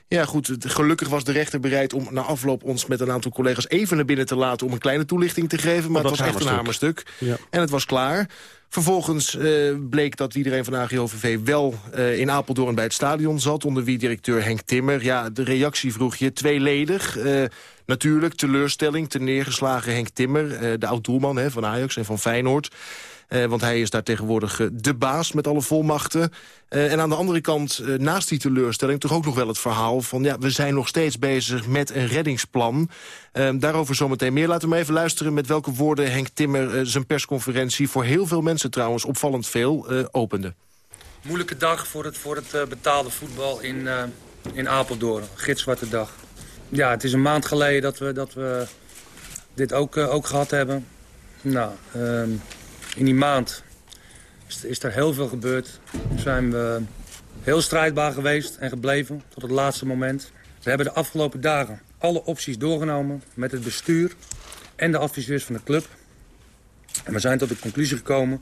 ja, goed, gelukkig was de rechter bereid om na afloop ons met een aantal collega's even naar binnen te laten om een kleine toelichting te geven. Maar het was echt een hamerstuk. Ja. En het was klaar. Vervolgens uh, bleek dat iedereen van AGOVV wel uh, in Apeldoorn bij het stadion zat... onder wie directeur Henk Timmer. Ja, de reactie vroeg je tweeledig. Uh, Natuurlijk, teleurstelling, ten neergeslagen Henk Timmer... de oud-doelman van Ajax en van Feyenoord... Uh, want hij is daar tegenwoordig uh, de baas met alle volmachten. En aan de andere kant, naast die teleurstelling... toch ook nog wel het verhaal van... ja, we zijn nog steeds bezig met een reddingsplan. daarover zometeen meer. Laten we even luisteren met welke woorden Henk Timmer... zijn persconferentie voor heel veel mensen trouwens opvallend veel opende. Moeilijke dag voor het, voor het betaalde voetbal in, in Apeldoorn. Gitzwarte dag. Ja, het is een maand geleden dat we, dat we dit ook, ook gehad hebben. Nou, ehm, in die maand is, is er heel veel gebeurd. Zijn we heel strijdbaar geweest en gebleven tot het laatste moment. We hebben de afgelopen dagen alle opties doorgenomen met het bestuur en de adviseurs van de club. En we zijn tot de conclusie gekomen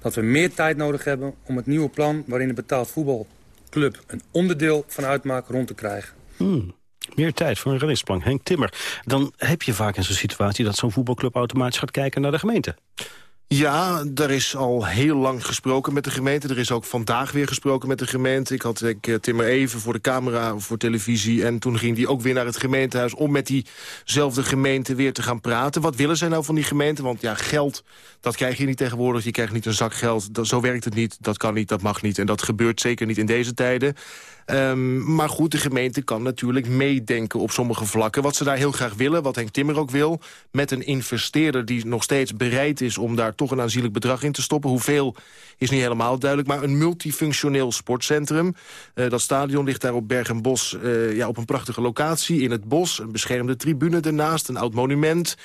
dat we meer tijd nodig hebben om het nieuwe plan waarin de betaald voetbalclub een onderdeel van uitmaakt rond te krijgen. Hmm. Meer tijd voor een reddingsplan. Henk Timmer, dan heb je vaak in zo'n situatie... dat zo'n voetbalclub automatisch gaat kijken naar de gemeente. Ja, er is al heel lang gesproken met de gemeente. Er is ook vandaag weer gesproken met de gemeente. Ik had eh, Timmer even voor de camera voor televisie... en toen ging hij ook weer naar het gemeentehuis... om met diezelfde gemeente weer te gaan praten. Wat willen zij nou van die gemeente? Want ja, geld, dat krijg je niet tegenwoordig. Je krijgt niet een zak geld. Dat, zo werkt het niet. Dat kan niet, dat mag niet. En dat gebeurt zeker niet in deze tijden. Um, maar goed, de gemeente kan natuurlijk meedenken op sommige vlakken. Wat ze daar heel graag willen, wat Henk Timmer ook wil... met een investeerder die nog steeds bereid is om daar toch een aanzienlijk bedrag in te stoppen. Hoeveel is niet helemaal duidelijk, maar een multifunctioneel sportcentrum. Uh, dat stadion ligt daar op Berg en Bos uh, ja, op een prachtige locatie in het bos. Een beschermde tribune ernaast, een oud monument.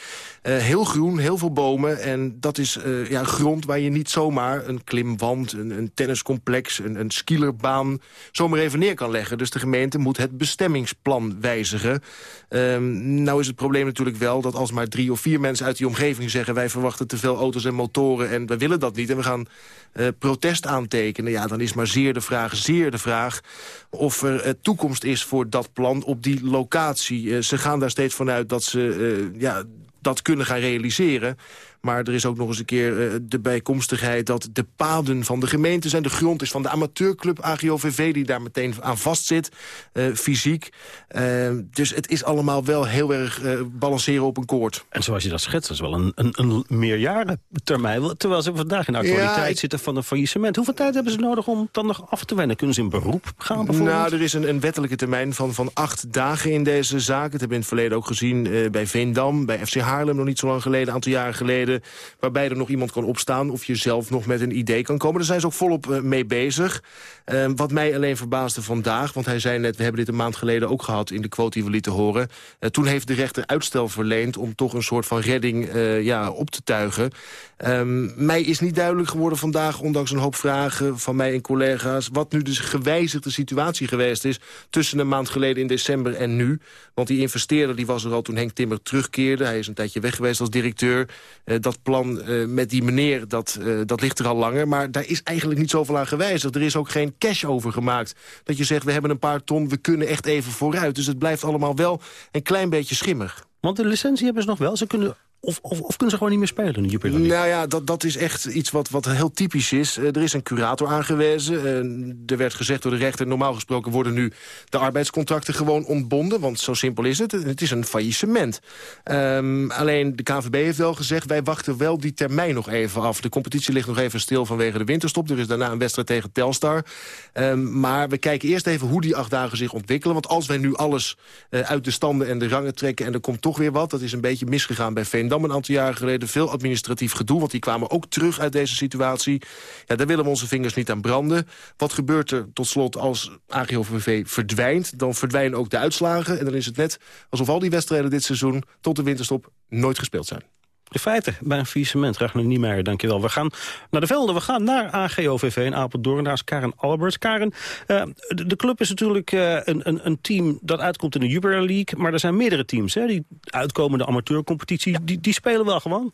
Uh, heel groen, heel veel bomen. En dat is ja, grond waar je niet zomaar een klimwand, een, een tenniscomplex... een, een skierbaan zomaar even neer kan leggen. Dus de gemeente moet het bestemmingsplan wijzigen. Um, nou is het probleem natuurlijk wel dat als maar drie of vier mensen uit die omgeving zeggen... wij verwachten te veel auto's en motoren en we willen dat niet... en we gaan uh, protest aantekenen... ja, dan is maar zeer de vraag, zeer de vraag... of er uh, toekomst is voor dat plan op die locatie. Uh, ze gaan daar steeds vanuit dat ze ja, dat kunnen gaan realiseren. Maar er is ook nog eens een keer uh, de bijkomstigheid... dat de paden van de gemeente zijn. De grond is van de amateurclub AGOVV... die daar meteen aan vastzit, uh, fysiek. Uh, dus het is allemaal wel heel erg balanceren op een koord. En zoals je dat schetst, dat is wel een, een, een meerjarentermijn. Terwijl ze vandaag in actualiteit ja, ik... zitten van een faillissement. Hoeveel tijd hebben ze nodig om dan nog af te wennen? Kunnen ze in beroep gaan bijvoorbeeld? Nou, er is een, een wettelijke termijn van, van acht dagen in deze zaak. Dat hebben we in het verleden ook gezien bij Veendam, bij FC Haarlem... nog niet zo lang geleden, een aantal jaren geleden waarbij er nog iemand kan opstaan... of je zelf nog met een idee kan komen. Daar zijn ze ook volop uh, mee bezig. Uh, wat mij alleen verbaasde vandaag, want hij zei net... we hebben dit een maand geleden ook gehad in de quote die we lieten horen. Uh, toen heeft de rechter uitstel verleend om toch een soort van redding ja, op te tuigen. Um, mij is niet duidelijk geworden vandaag, ondanks een hoop vragen van mij en collega's... wat nu dus gewijzigde situatie geweest is tussen een maand geleden in december en nu. Want die investeerder die was er al toen Henk Timmer terugkeerde. Hij is een tijdje weg geweest als directeur. Uh, dat plan uh, met die meneer, dat, uh, dat ligt er al langer. Maar daar is eigenlijk niet zoveel aan gewijzigd. Er is ook geen cash over gemaakt. Dat je zegt, we hebben een paar ton, we kunnen echt even vooruit. Dus het blijft allemaal wel een klein beetje schimmig. Want de licentie hebben ze nog wel. Ze kunnen of, of, of, kunnen ze gewoon niet meer spelen in de Jupiler League? Nou ja, dat, dat is echt iets wat, wat heel typisch is. Uh, er is een curator aangewezen. Uh, er werd gezegd door de rechter... normaal gesproken worden nu de arbeidscontracten gewoon ontbonden. Want zo simpel is het. Het is een faillissement. Um, alleen de KVB heeft wel gezegd... wij wachten wel die termijn nog even af. De competitie ligt nog even stil vanwege de winterstop. Er is daarna een wedstrijd tegen Telstar. Um, maar we kijken eerst even hoe die acht dagen zich ontwikkelen. Want als wij nu alles uh, uit de standen en de rangen trekken... en er komt toch weer wat... dat is een beetje misgegaan bij Veendam een aantal jaren geleden. Veel administratief gedoe, want die kwamen ook terug uit deze situatie. Ja, daar willen we onze vingers niet aan branden. Wat gebeurt er tot slot als AGOVV verdwijnt? Dan verdwijnen ook de uitslagen. En dan is het net alsof al die wedstrijden dit seizoen... tot de winterstop nooit gespeeld zijn. De feiten bij een faillissement. Ragnar Niemeyer, dankjewel. We gaan naar de velden. We gaan naar AGOVV in Apeldoorn. Daar is Karen Alberts. Karen, uh, de, de, club is natuurlijk uh, een, een, een, team dat uitkomt in de Jupiler League. Maar er zijn meerdere teams hè, die uitkomen de amateurcompetitie. Ja. Die, die spelen wel gewoon.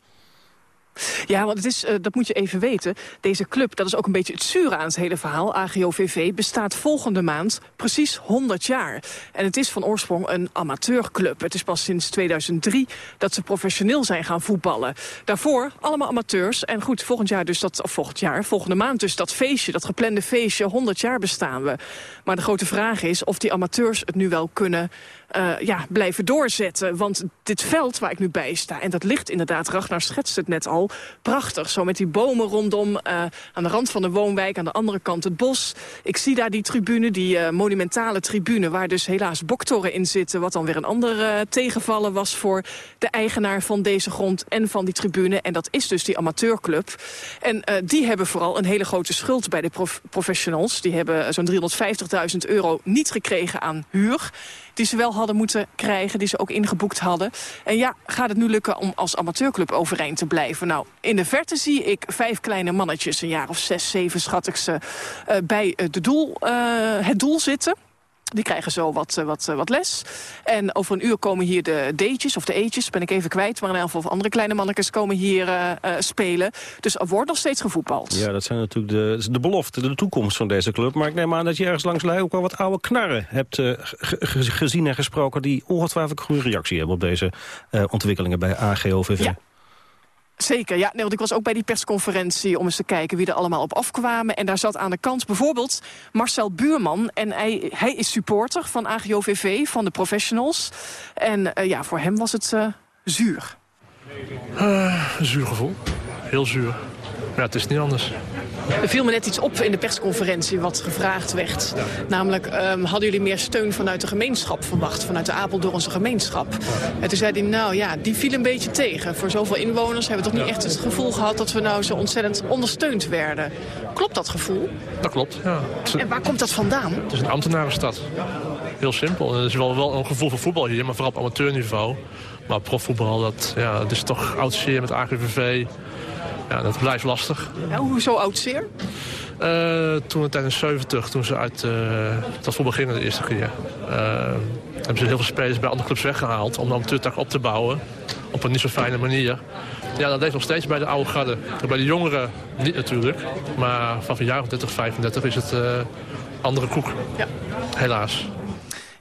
Ja, want het is, uh, dat moet je even weten. Deze club, dat is ook een beetje het zure aan het hele verhaal. AGOVV bestaat volgende maand precies 100 jaar. En het is van oorsprong een amateurclub. Het is pas sinds 2003 dat ze professioneel zijn gaan voetballen. Daarvoor allemaal amateurs. En goed, volgend jaar dus dat, of volgend jaar, volgende maand dus dat feestje, dat geplande feestje, 100 jaar bestaan we. Maar de grote vraag is of die amateurs het nu wel kunnen uh, ja, blijven doorzetten. Want dit veld waar ik nu bij sta, en dat ligt inderdaad, Ragnar schetst het net al, prachtig. Zo met die bomen rondom, uh, aan de rand van de woonwijk, aan de andere kant het bos. Ik zie daar die tribune, die uh, monumentale tribune, waar dus helaas boktoren in zitten, wat dan weer een ander tegenvallen was voor de eigenaar van deze grond en van die tribune. En dat is dus die amateurclub. En die hebben vooral een hele grote schuld bij de prof professionals. Die hebben zo'n 350.000 euro niet gekregen aan huur die ze wel hadden moeten krijgen, die ze ook ingeboekt hadden. En ja, gaat het nu lukken om als amateurclub overeind te blijven? Nou, in de verte zie ik vijf kleine mannetjes, een jaar of zes, zeven schat ik ze, uh, bij de doel, uh, het doel zitten. Die krijgen zo wat, eh, wat, wat les. En over een uur komen hier de D'tjes, of de E'tjes, ben ik even kwijt. Maar in elk geval andere kleine mannetjes komen hier uh, uh, spelen. Dus er wordt nog steeds gevoetbald. Ja, dat zijn natuurlijk de, de belofte, de toekomst van deze club. Maar ik neem aan dat je ergens langs ook wel wat oude knarren hebt uh, gezien en gesproken... die ongetwijfeld een goede reactie hebben op deze ontwikkelingen bij AGOVV. Ja. Zeker, ja. Nee, want ik was ook bij die persconferentie om eens te kijken wie er allemaal op afkwamen. En daar zat aan de kant bijvoorbeeld Marcel Buurman. En hij, hij is supporter van AGOVV, van de professionals. En uh, ja, voor hem was het uh, zuur. Uh, zuur gevoel. Heel zuur. Ja, het is niet anders. Er viel me net iets op in de persconferentie wat gevraagd werd. Namelijk, um, hadden jullie meer steun vanuit de gemeenschap verwacht? Vanuit de Apeldoornse gemeenschap? En toen zei hij, nou ja, die viel een beetje tegen. Voor zoveel inwoners hebben we toch niet echt het gevoel gehad... dat we nou zo ontzettend ondersteund werden. Klopt dat gevoel? Dat klopt, ja. En waar komt dat vandaan? Het is een ambtenarenstad. Heel simpel. Er is wel, wel een gevoel voor voetbal hier, maar vooral op amateurniveau. Maar profvoetbal, dat, ja, dat is toch oud zeer met AGVV ja, dat blijft lastig. Ja, hoezo oud zeer? Uh, toen tijdens 70, toen ze uit, uh, dat voor beginnen de eerste keer, uh, hebben ze heel veel spelers bij andere clubs weggehaald om de amateurtak op te bouwen. Op een niet zo fijne manier. Ja, dat leeft nog steeds bij de oude garde. Bij de jongeren niet natuurlijk. Maar van een jaar of 30, 35 is het andere koek. Ja. Helaas.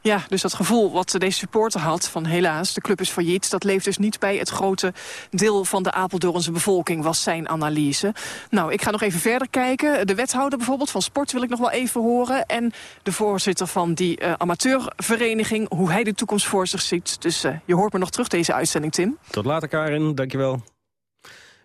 Ja, dus dat gevoel wat deze supporter had van helaas, de club is failliet... dat leeft dus niet bij het grote deel van de Apeldoornse bevolking, was zijn analyse. Nou, ik ga nog even verder kijken. De wethouder bijvoorbeeld van sport wil ik nog wel even horen. En de voorzitter van die uh, amateurvereniging, hoe hij de toekomst voor zich ziet. Dus uh, je hoort me nog terug deze uitzending, Tim. Tot later, Karin. Dankjewel.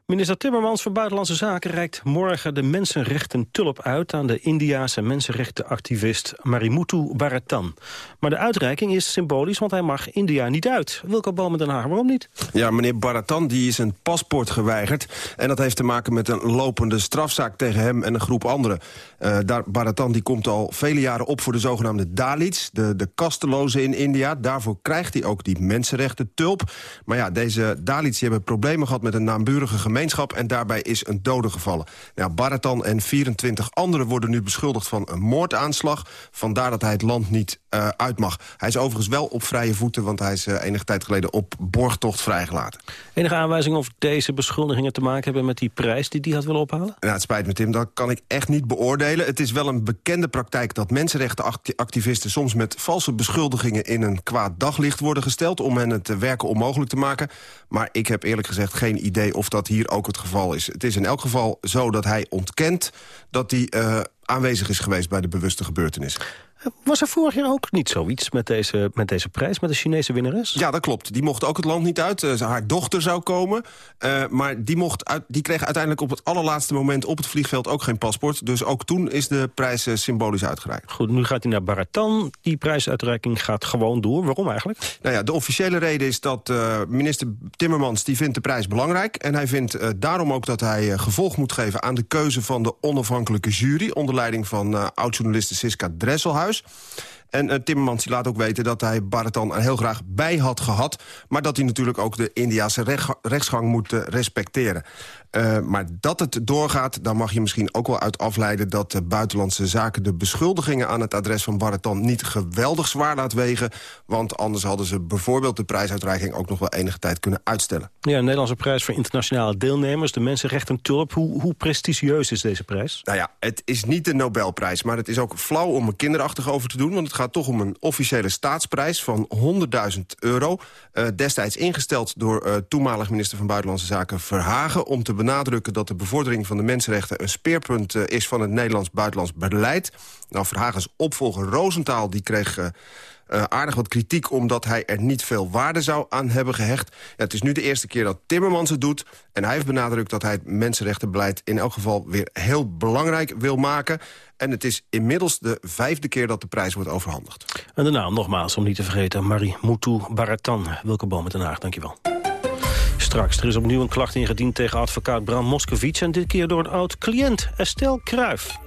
Minister Timmermans van Buitenlandse Zaken reikt morgen de mensenrechten tulp uit aan de Indiase mensenrechtenactivist Marimutu Bharatan. Maar de uitreiking is symbolisch, want hij mag India niet uit. Wilco Bomen Den Haag, waarom niet? Ja, meneer Bharatan die is een paspoort geweigerd. En dat heeft te maken met een lopende strafzaak tegen hem en een groep anderen. Uh, Bharatan die komt al vele jaren op voor de zogenaamde Dalits, de, de kastelozen in India. Daarvoor krijgt hij ook die mensenrechten tulp. Maar ja, deze Dalits die hebben problemen gehad met een naamburige gemeenschap... en daarbij is een dode gevallen. Nou, Baratan en 24 anderen worden nu beschuldigd van een moordaanslag. Vandaar dat hij het land niet uh, uit mag. Hij is overigens wel op vrije voeten... want hij is uh, enige tijd geleden op borgtocht vrijgelaten. Enige aanwijzing of deze beschuldigingen te maken hebben... met die prijs die hij had willen ophalen? Nou, het spijt me, Tim, dat kan ik echt niet beoordelen. Het is wel een bekende praktijk dat mensenrechtenactivisten... soms met valse beschuldigingen in een kwaad daglicht worden gesteld... om hen het werken onmogelijk te maken. Maar ik heb eerlijk gezegd geen idee of dat hier ook het geval is. Het is in elk geval zo dat hij ontkent dat hij uh, aanwezig is geweest bij de bewuste gebeurtenissen. Was er vorig jaar ook niet zoiets met deze, met deze prijs, met de Chinese winnares? Ja, dat klopt. Die mocht ook het land niet uit. Uh, haar dochter zou komen. Uh, maar die, mocht uit, die kreeg uiteindelijk op het allerlaatste moment op het vliegveld ook geen paspoort. Dus ook toen is de prijs uh, symbolisch uitgereikt. Goed, nu gaat hij naar Baratan. Die prijsuitreiking gaat gewoon door. Waarom eigenlijk? Nou ja, de officiële reden is dat minister Timmermans die vindt de prijs belangrijk. En hij vindt daarom ook dat hij gevolg moet geven aan de keuze van de onafhankelijke jury. Onder leiding van oud-journaliste Siska Dresselhuis. En uh, Timmermans laat ook weten dat hij Bharatan er heel graag bij had gehad... maar dat hij natuurlijk ook de Indiase rechtsgang moet uh, respecteren. Uh, maar dat het doorgaat, daar mag je misschien ook wel uit afleiden... dat de Buitenlandse Zaken de beschuldigingen aan het adres van Bharatan... niet geweldig zwaar laat wegen. Want anders hadden ze bijvoorbeeld de prijsuitreiking... ook nog wel enige tijd kunnen uitstellen. Ja, een Nederlandse prijs voor internationale deelnemers. De Mensenrechten Tulp. Hoe, hoe prestigieus is deze prijs? Nou ja, het is niet de Nobelprijs. Maar het is ook flauw om er kinderachtig over te doen. Want het gaat toch om een officiële staatsprijs van 100.000 euro. Uh, destijds ingesteld door uh, toenmalig minister van Buitenlandse Zaken Verhagen... om te benadrukken dat de bevordering van de mensenrechten... een speerpunt uh, is van het Nederlands buitenlands beleid. Nou, Verhagens opvolger Roosentaal die kreeg Uh, aardig wat kritiek omdat hij er niet veel waarde zou aan hebben gehecht. Ja, het is nu de eerste keer dat Timmermans het doet. En hij heeft benadrukt dat hij het mensenrechtenbeleid... in elk geval weer heel belangrijk wil maken. En het is inmiddels de vijfde keer dat de prijs wordt overhandigd. En daarna nogmaals, om niet te vergeten, Marie Moutou Baratan. Welke boom met Den Haag, dankjewel. Straks, er is opnieuw een klacht ingediend tegen advocaat Bram Moskowitz... en dit keer door een oud-cliënt, Estelle Kruijf.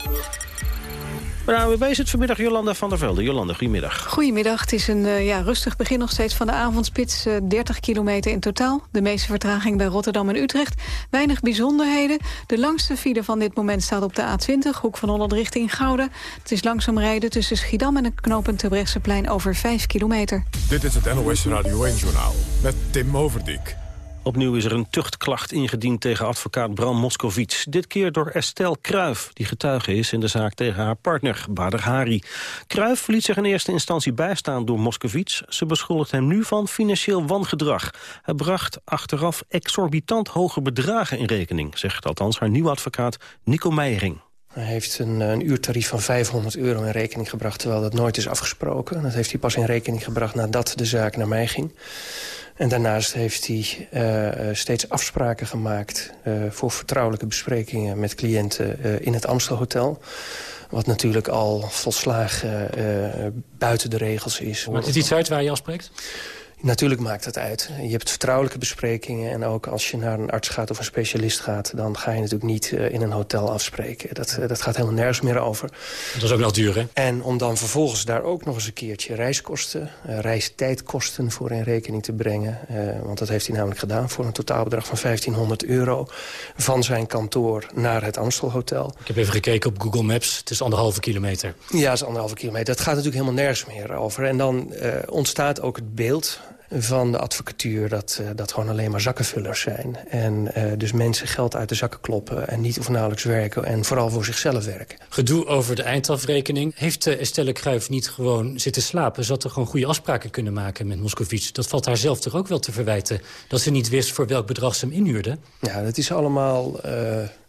Bij de AWB zit vanmiddag Jolanda van der Velde. Jolanda, goedemiddag. Goedemiddag. Het is een uh, ja, rustig begin nog steeds van de avondspits. Uh, 30 kilometer in totaal. De meeste vertraging bij Rotterdam en Utrecht. Weinig bijzonderheden. De langste file van dit moment staat op de A20, hoek van Holland richting Gouda. Het is langzaam rijden tussen Schiedam en het knooppunt Terbrechtseplein over 5 kilometer. Dit is het NOS Radio 1-journaal met Tim Overdijk. Opnieuw is er een tuchtklacht ingediend tegen advocaat Bram Moskowitz. Dit keer door Estelle Kruijf, die getuige is in de zaak tegen haar partner, Bader Hari. Kruijf liet zich in eerste instantie bijstaan door Moskowitz. Ze beschuldigt hem nu van financieel wangedrag. Hij bracht achteraf exorbitant hoge bedragen in rekening... zegt althans haar nieuwe advocaat Nico Meijering. Hij heeft een, een, uurtarief van 500 euro in rekening gebracht... terwijl dat nooit is afgesproken. Dat heeft hij pas in rekening gebracht nadat de zaak naar mij ging. En daarnaast heeft hij uh, steeds afspraken gemaakt... Uh, voor vertrouwelijke besprekingen met cliënten in het Amstelhotel. Wat natuurlijk al volslagen buiten de regels is. Maakt het iets uit waar je afspreekt? Natuurlijk maakt het uit. Je hebt vertrouwelijke besprekingen. En ook als je naar een arts gaat of een specialist gaat... dan ga je natuurlijk niet uh, in een hotel afspreken. Dat, uh, dat gaat helemaal nergens meer over. Dat is ook nog duur, hè? En om dan vervolgens daar ook nog eens een keertje reiskosten... Uh, reistijdkosten voor in rekening te brengen. want dat heeft hij namelijk gedaan voor een totaalbedrag van 1500 euro... van zijn kantoor naar het Amstelhotel. Ik heb even gekeken op Google Maps. Het is anderhalve kilometer. Ja, het is anderhalve kilometer. Dat gaat natuurlijk helemaal nergens meer over. En dan ontstaat ook het beeld van de advocatuur dat, uh, dat gewoon alleen maar zakkenvullers zijn. En uh, dus mensen geld uit de zakken kloppen en niet of nauwelijks werken... en vooral voor zichzelf werken. Gedoe over de eindafrekening. Heeft uh, Estelle Kruijf niet gewoon zitten slapen? Ze had er gewoon goede afspraken kunnen maken met Moscovici. Dat valt haar zelf toch ook wel te verwijten... dat ze niet wist voor welk bedrag ze hem inhuurde? Ja, dat is allemaal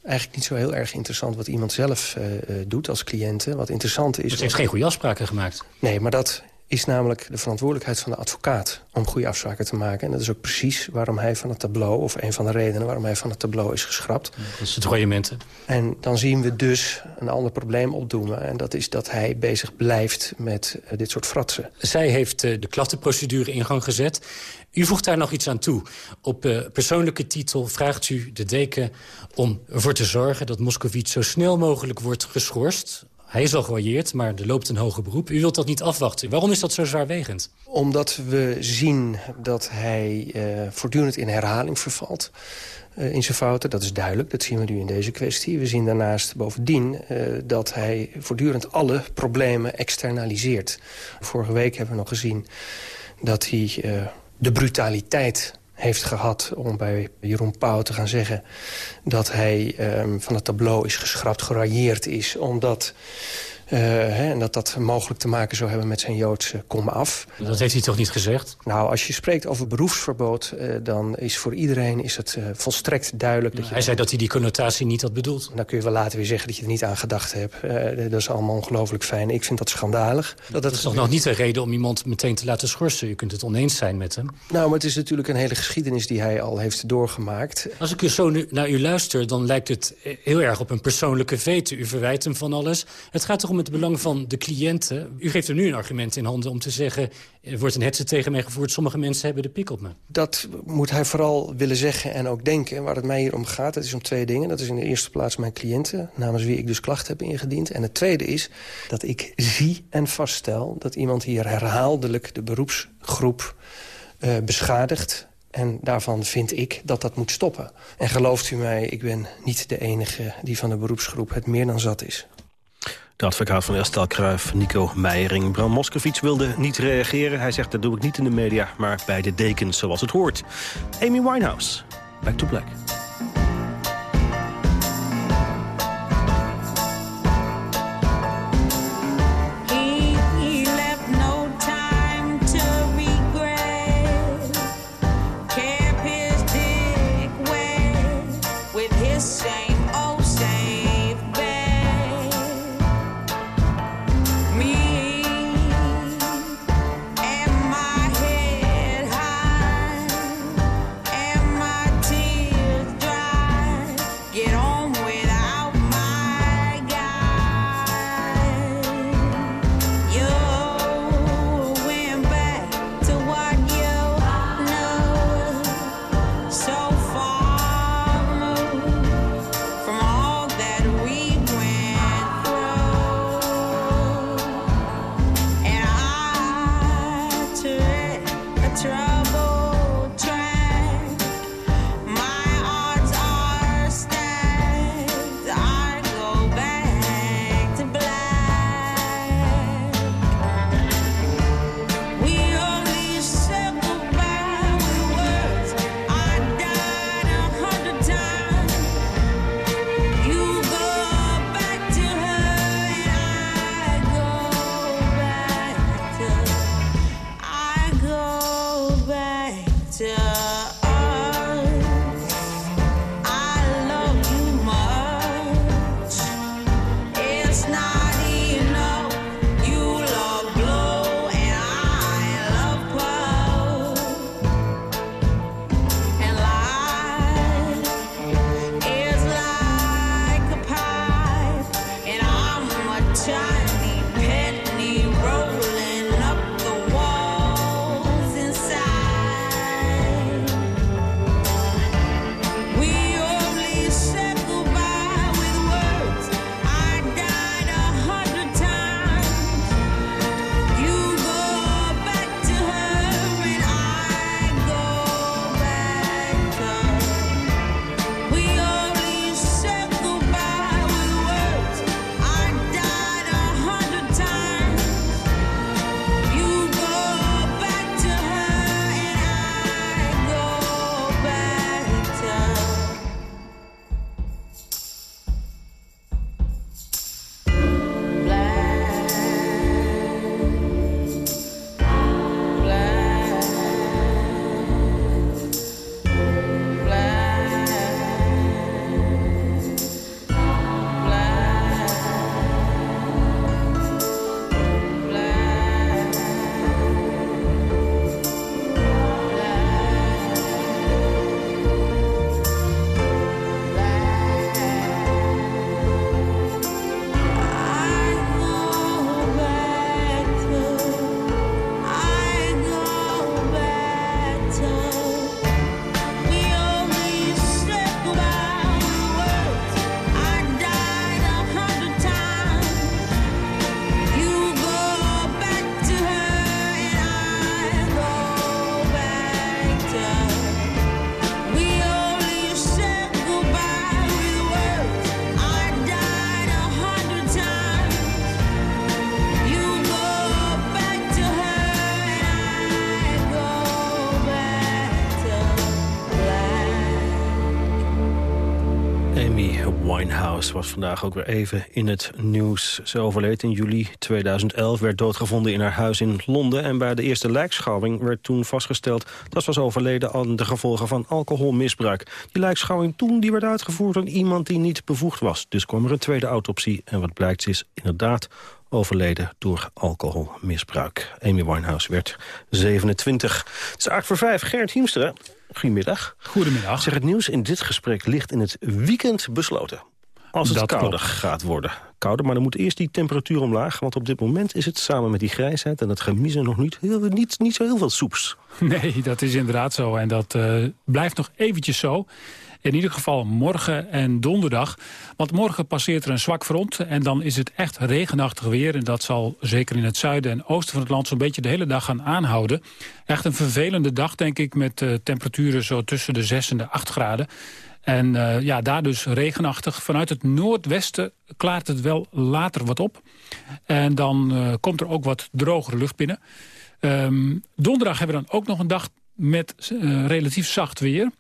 eigenlijk niet zo heel erg interessant wat iemand zelf uh, doet als cliënte. Wat interessant is... Ze heeft geen goede afspraken gemaakt. Nee, maar dat is namelijk de verantwoordelijkheid van de advocaat om goede afspraken te maken. En dat is ook precies waarom hij van het tableau... of een van de redenen waarom hij van het tableau is geschrapt. Dat is het royementen. En dan zien we dus een ander probleem opdoemen. En dat is dat hij bezig blijft met uh, dit soort fratsen. Zij heeft uh, de klachtenprocedure in gang gezet. U voegt daar nog iets aan toe. Op uh, persoonlijke titel vraagt u de deken om ervoor te zorgen... dat Moskovits zo snel mogelijk wordt geschorst hij is al gewailleerd, maar er loopt een hoger beroep. U wilt dat niet afwachten. Waarom is dat zo zwaarwegend? Omdat we zien dat hij uh, voortdurend in herhaling vervalt. Uh, in zijn fouten, dat is duidelijk. Dat zien we nu in deze kwestie. We zien daarnaast bovendien uh, dat hij voortdurend alle problemen externaliseert. Vorige week hebben we nog gezien dat hij de brutaliteit heeft gehad om bij Jeroen Pauw te gaan zeggen... dat hij um, van het tableau is geschrapt, gerailleerd is... omdat hè, en dat dat mogelijk te maken zou hebben met zijn Joodse kom af. Dat heeft hij toch niet gezegd? Nou, als je spreekt over beroepsverbod... Uh, dan is voor iedereen is het uh, volstrekt duidelijk... dat je hij zei dat hij die connotatie niet had bedoeld. Dan kun je wel later weer zeggen dat je er niet aan gedacht hebt. dat is allemaal ongelooflijk fijn. Ik vind dat schandalig. Dat, dat is toch nog niet een reden om iemand meteen te laten schorsen? Je kunt het oneens zijn met hem. Nou, maar het is natuurlijk een hele geschiedenis die hij al heeft doorgemaakt. Als ik zo nu naar u luister, dan lijkt het heel erg op een persoonlijke vete. U verwijt hem van alles. Het gaat toch om het belang van de cliënten. U geeft er nu een argument in handen om te zeggen... er wordt een hetze tegen mij gevoerd, sommige mensen hebben de pik op me. Dat moet hij vooral willen zeggen en ook denken. Waar het mij hier om gaat, het is om twee dingen. Dat is in de eerste plaats mijn cliënten, namens wie ik dus klachten heb ingediend. En het tweede is dat ik zie en vaststel... dat iemand hier herhaaldelijk de beroepsgroep uh, beschadigt... En daarvan vind ik dat dat moet stoppen. En gelooft u mij, ik ben niet de enige die van de beroepsgroep het meer dan zat is. De advocaat van Estel Kruijf, Nico Meijering. Bram Moskowitz wilde niet reageren. Hij zegt dat doe ik niet in de media, maar bij de dekens zoals het hoort. Amy Winehouse, Back to Black. Was vandaag ook weer even in het nieuws. Ze overleed in juli 2011, werd doodgevonden in haar huis in Londen... en bij de eerste lijkschouwing werd toen vastgesteld... dat ze was overleden aan de gevolgen van alcoholmisbruik. Die lijkschouwing toen die werd uitgevoerd door iemand die niet bevoegd was. Dus kwam er een tweede autopsie en wat blijkt is inderdaad overleden door alcoholmisbruik. Amy Winehouse werd 27. Het is 8 voor 5. Gerrit Hiemstra, goedemiddag. Goedemiddag. Zeg, het nieuws in dit gesprek ligt in het weekend besloten. Als het Dat kouder klopt. gaat worden. Kouder, maar dan moet eerst die temperatuur omlaag. Want op dit moment is het samen met die grijsheid en het gemiezen nog niet, heel, niet, niet zo heel veel soeps. Nee, dat is inderdaad zo. En dat eh, blijft nog eventjes zo. In ieder geval morgen en donderdag. Want morgen passeert er een zwak front. En dan is het echt regenachtig weer. En dat zal zeker in het zuiden en oosten van het land... zo'n beetje de hele dag gaan aanhouden. Echt een vervelende dag, denk ik... met eh, temperaturen zo tussen de 6 en de 8 graden. En eh, ja, daar dus regenachtig. Vanuit het noordwesten klaart het wel later wat op. En dan eh, komt er ook wat drogere lucht binnen. Ehm, donderdag hebben we dan ook nog een dag met eh, relatief zacht weer.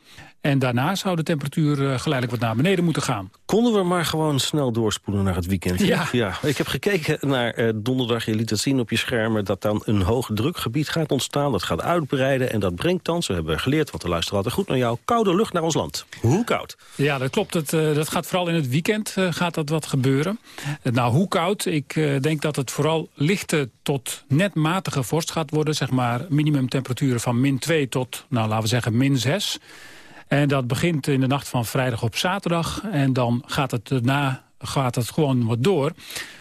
En daarna zou de temperatuur eh, geleidelijk wat naar beneden moeten gaan. Konden we maar gewoon snel doorspoelen naar het weekend? Ja. Ik heb gekeken naar eh, donderdag. Je liet het zien op je schermen dat dan een hoog drukgebied gaat ontstaan. Dat gaat uitbreiden en dat brengt dan, zo hebben we geleerd... want de luisteren altijd goed naar jou, koude lucht naar ons land. Hoe koud? Ja, dat klopt. Het, eh, dat gaat vooral in het weekend gaat dat wat gebeuren. Nou, hoe koud? Ik denk dat het vooral lichte tot net matige vorst gaat worden. Zeg maar minimumtemperaturen van min 2 tot, nou laten we zeggen, min 6. En dat begint in de nacht van vrijdag op zaterdag. En dan gaat het daarna gaat het gewoon wat door.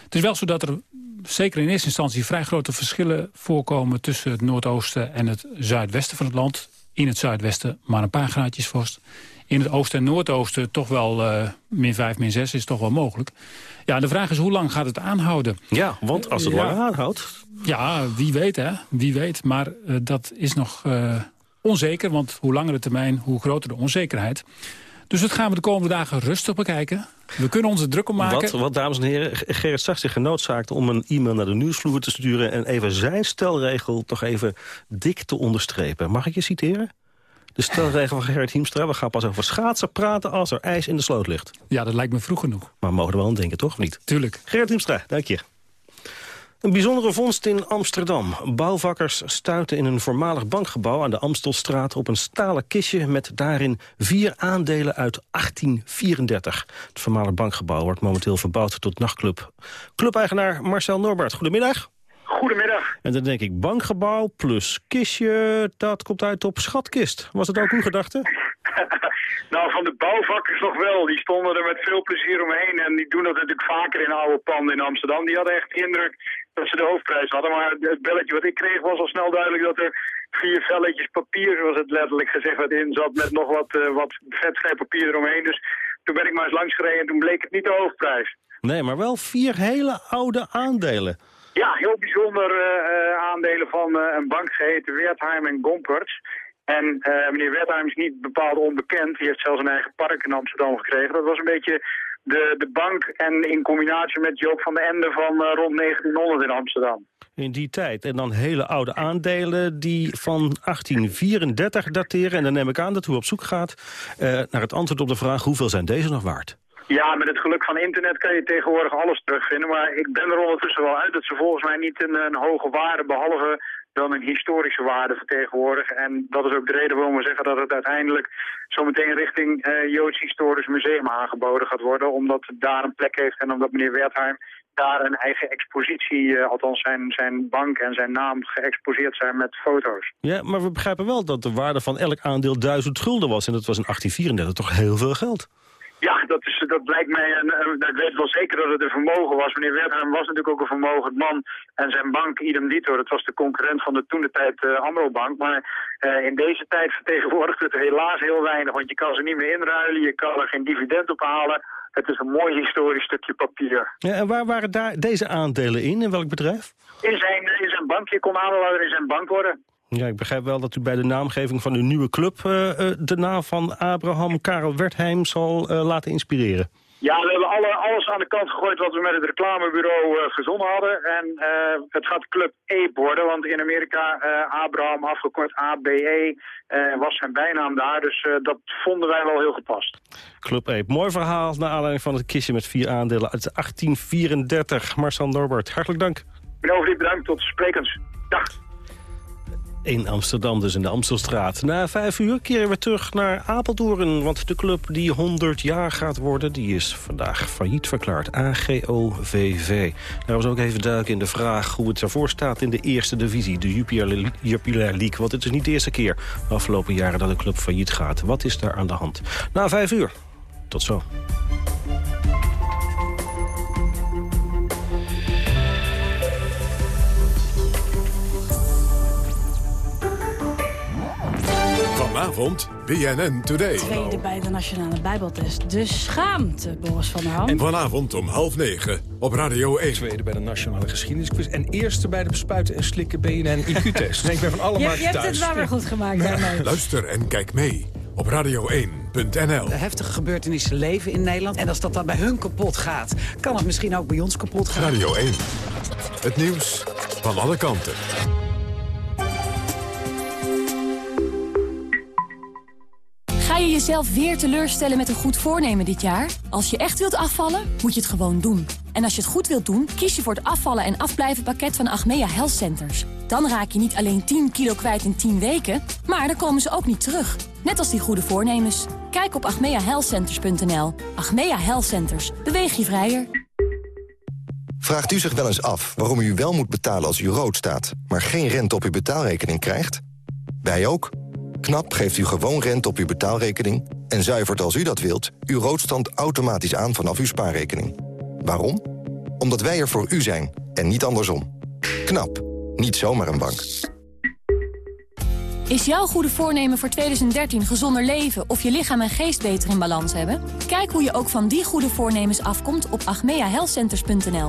Het is wel zo dat er zeker in eerste instantie vrij grote verschillen voorkomen... tussen het noordoosten en het zuidwesten van het land. In het zuidwesten maar een paar graadjes vorst. In het oosten en noordoosten toch wel eh, min 5, min 6 is toch wel mogelijk. Ja, de vraag is hoe lang gaat het aanhouden? Ja, want als het Ja. lang aanhoudt... Ja, wie weet hè, wie weet. Maar eh, dat is nog eh, onzeker, want hoe langer de termijn, hoe groter de onzekerheid. Dus dat gaan we de komende dagen rustig bekijken. We kunnen ons er druk om maken. Wat, wat, dames en heren, Gerrit zag zich genoodzaakt om een e-mail naar de nieuwsvloer te sturen... en even zijn stelregel toch even dik te onderstrepen. Mag ik je citeren? De stelregel van Gerrit Hiemstra, we gaan pas over schaatsen praten als er ijs in de sloot ligt. Ja, dat lijkt me vroeg genoeg. Maar we mogen er wel aan denken, toch? Of niet? Tuurlijk. Gerrit Hiemstra, dank je. Een bijzondere vondst in Amsterdam. Bouwvakkers stuiten in een voormalig bankgebouw aan de Amstelstraat op een stalen kistje met daarin vier aandelen uit 1834. Het voormalig bankgebouw wordt momenteel verbouwd tot nachtclub. Clubeigenaar Marcel Norbert, goedemiddag. Goedemiddag. En dan denk ik bankgebouw plus kistje, dat komt uit op schatkist. Was dat ook uw gedachte? nou, van de bouwvakkers nog wel. Die stonden er met veel plezier omheen. En die doen dat natuurlijk vaker in oude panden in Amsterdam. Die hadden echt de indruk dat ze de hoofdprijs hadden. Maar het belletje wat ik kreeg was al snel duidelijk dat er vier velletjes papier, zoals het letterlijk gezegd werd, in zat. Met nog wat, uh, wat vetvrij papier eromheen. Dus toen ben ik maar eens langs gereden en toen bleek het niet de hoofdprijs. Nee, maar wel vier hele oude aandelen. Ja, heel bijzonder uh, aandelen van uh, een bank geheten Wertheim en Gomperts. En uh, meneer Wertheim is niet bepaald onbekend. Die heeft zelfs een eigen park in Amsterdam gekregen. Dat was een beetje de, de bank en in combinatie met Joop van den Ende van uh, rond 1900 in Amsterdam. In die tijd. En dan hele oude aandelen die van 1834 dateren. En dan neem ik aan dat u op zoek gaat uh, naar het antwoord op de vraag... hoeveel zijn deze nog waard? Ja, met het geluk van internet kan je tegenwoordig alles terugvinden. Maar ik ben er ondertussen wel uit dat ze volgens mij niet een, een hoge waarde... behalve dan een historische waarde vertegenwoordigen. En dat is ook de reden waarom we zeggen dat het uiteindelijk zometeen richting uh, Joods Historisch Museum aangeboden gaat worden. Omdat het daar een plek heeft en omdat meneer Wertheim daar een eigen expositie, uh, althans zijn, zijn bank en zijn naam geëxposeerd zijn met foto's. Ja, maar we begrijpen wel dat de waarde van elk aandeel duizend gulden was. En dat was in 1834 toch heel veel geld. Dat, is, dat blijkt mij, en ik weet wel zeker dat het een vermogen was. Meneer Wertheim was natuurlijk ook een vermogend man. En zijn bank, idem dito, dat was de concurrent van de toen de tijd uh, Amro-bank. Maar uh, in deze tijd vertegenwoordigt het helaas heel weinig. Want je kan ze niet meer inruilen, je kan er geen dividend op halen. Het is een mooi historisch stukje papier. Ja, en waar waren daar deze aandelen in? In welk bedrijf? In zijn, in zijn bank. Je kon aandeelhouder in zijn bank worden. Ja, ik begrijp wel dat u bij de naamgeving van uw nieuwe club... Uh, uh, de naam van Abraham Karel Wertheim zal uh, laten inspireren. Ja, we hebben alle, alles aan de kant gegooid wat we met het reclamebureau uh, verzonnen hadden. En uh, het gaat Club Ape worden, want in Amerika, uh, Abraham, afgekort ABE, was zijn bijnaam daar. Dus dat vonden wij wel heel gepast. Club Ape, mooi verhaal naar aanleiding van het kistje met vier aandelen uit 1834. Marcel Norbert, hartelijk dank. Meneer Overdiep, bedankt. Tot sprekens. Dag in Amsterdam, dus in de Amstelstraat. Na vijf uur keren we terug naar Apeldoorn. Want de club die 100 jaar gaat worden, die is vandaag failliet verklaard. AGOVV. Daar was ook even duiken in de vraag hoe het ervoor staat in de eerste divisie. De Jupiler League. Want het is niet de eerste keer de afgelopen jaren dat de club failliet gaat. Wat is daar aan de hand? Na vijf uur. Tot zo. Vanavond BNN Today. Tweede bij de Nationale Bijbeltest. De schaamte, Boris van der Ham. En vanavond om half negen op Radio 1. Tweede bij de Nationale Geschiedenisquiz. En eerste bij de bespuiten en slikken BNN IQ-test. ik ben van alle markten thuis. Je hebt het wel weer goed gemaakt. Ja. Luister en kijk mee op radio1.nl. Heftige gebeurtenissen leven in Nederland. En als dat dan bij hun kapot gaat, kan het misschien ook bij ons kapot gaan. Radio 1. Het nieuws van alle kanten. Ga je jezelf weer teleurstellen met een goed voornemen dit jaar? Als je echt wilt afvallen, moet je het gewoon doen. En als je het goed wilt doen, kies je voor het afvallen en afblijven pakket van Achmea Health Centers. Dan raak je niet alleen 10 kilo kwijt in 10 weken, maar dan komen ze ook niet terug. Net als die goede voornemens. Kijk op achmeahealthcenters.nl. Achmea Health Centers. Beweeg je vrijer. Vraagt u zich wel eens af waarom u wel moet betalen als u rood staat... maar geen rente op uw betaalrekening krijgt? Wij ook. KNAP geeft u gewoon rente op uw betaalrekening... en zuivert als u dat wilt uw roodstand automatisch aan vanaf uw spaarrekening. Waarom? Omdat wij er voor u zijn en niet andersom. KNAP. Niet zomaar een bank. Is jouw goede voornemen voor 2013 gezonder leven of je lichaam en geest beter in balans hebben? Kijk hoe je ook van die goede voornemens afkomt op agmeahealthcenters.nl.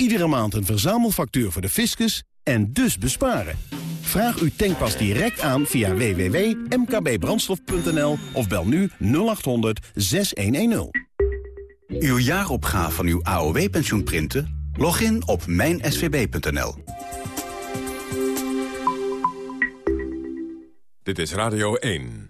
Iedere maand een verzamelfactuur voor de fiscus en dus besparen. Vraag uw tankpas direct aan via www.mkbbrandstof.nl of bel nu 0800 6110. Uw jaaropgave van uw AOW-pensioen printen? Log in op mijnsvb.nl. Dit is Radio 1.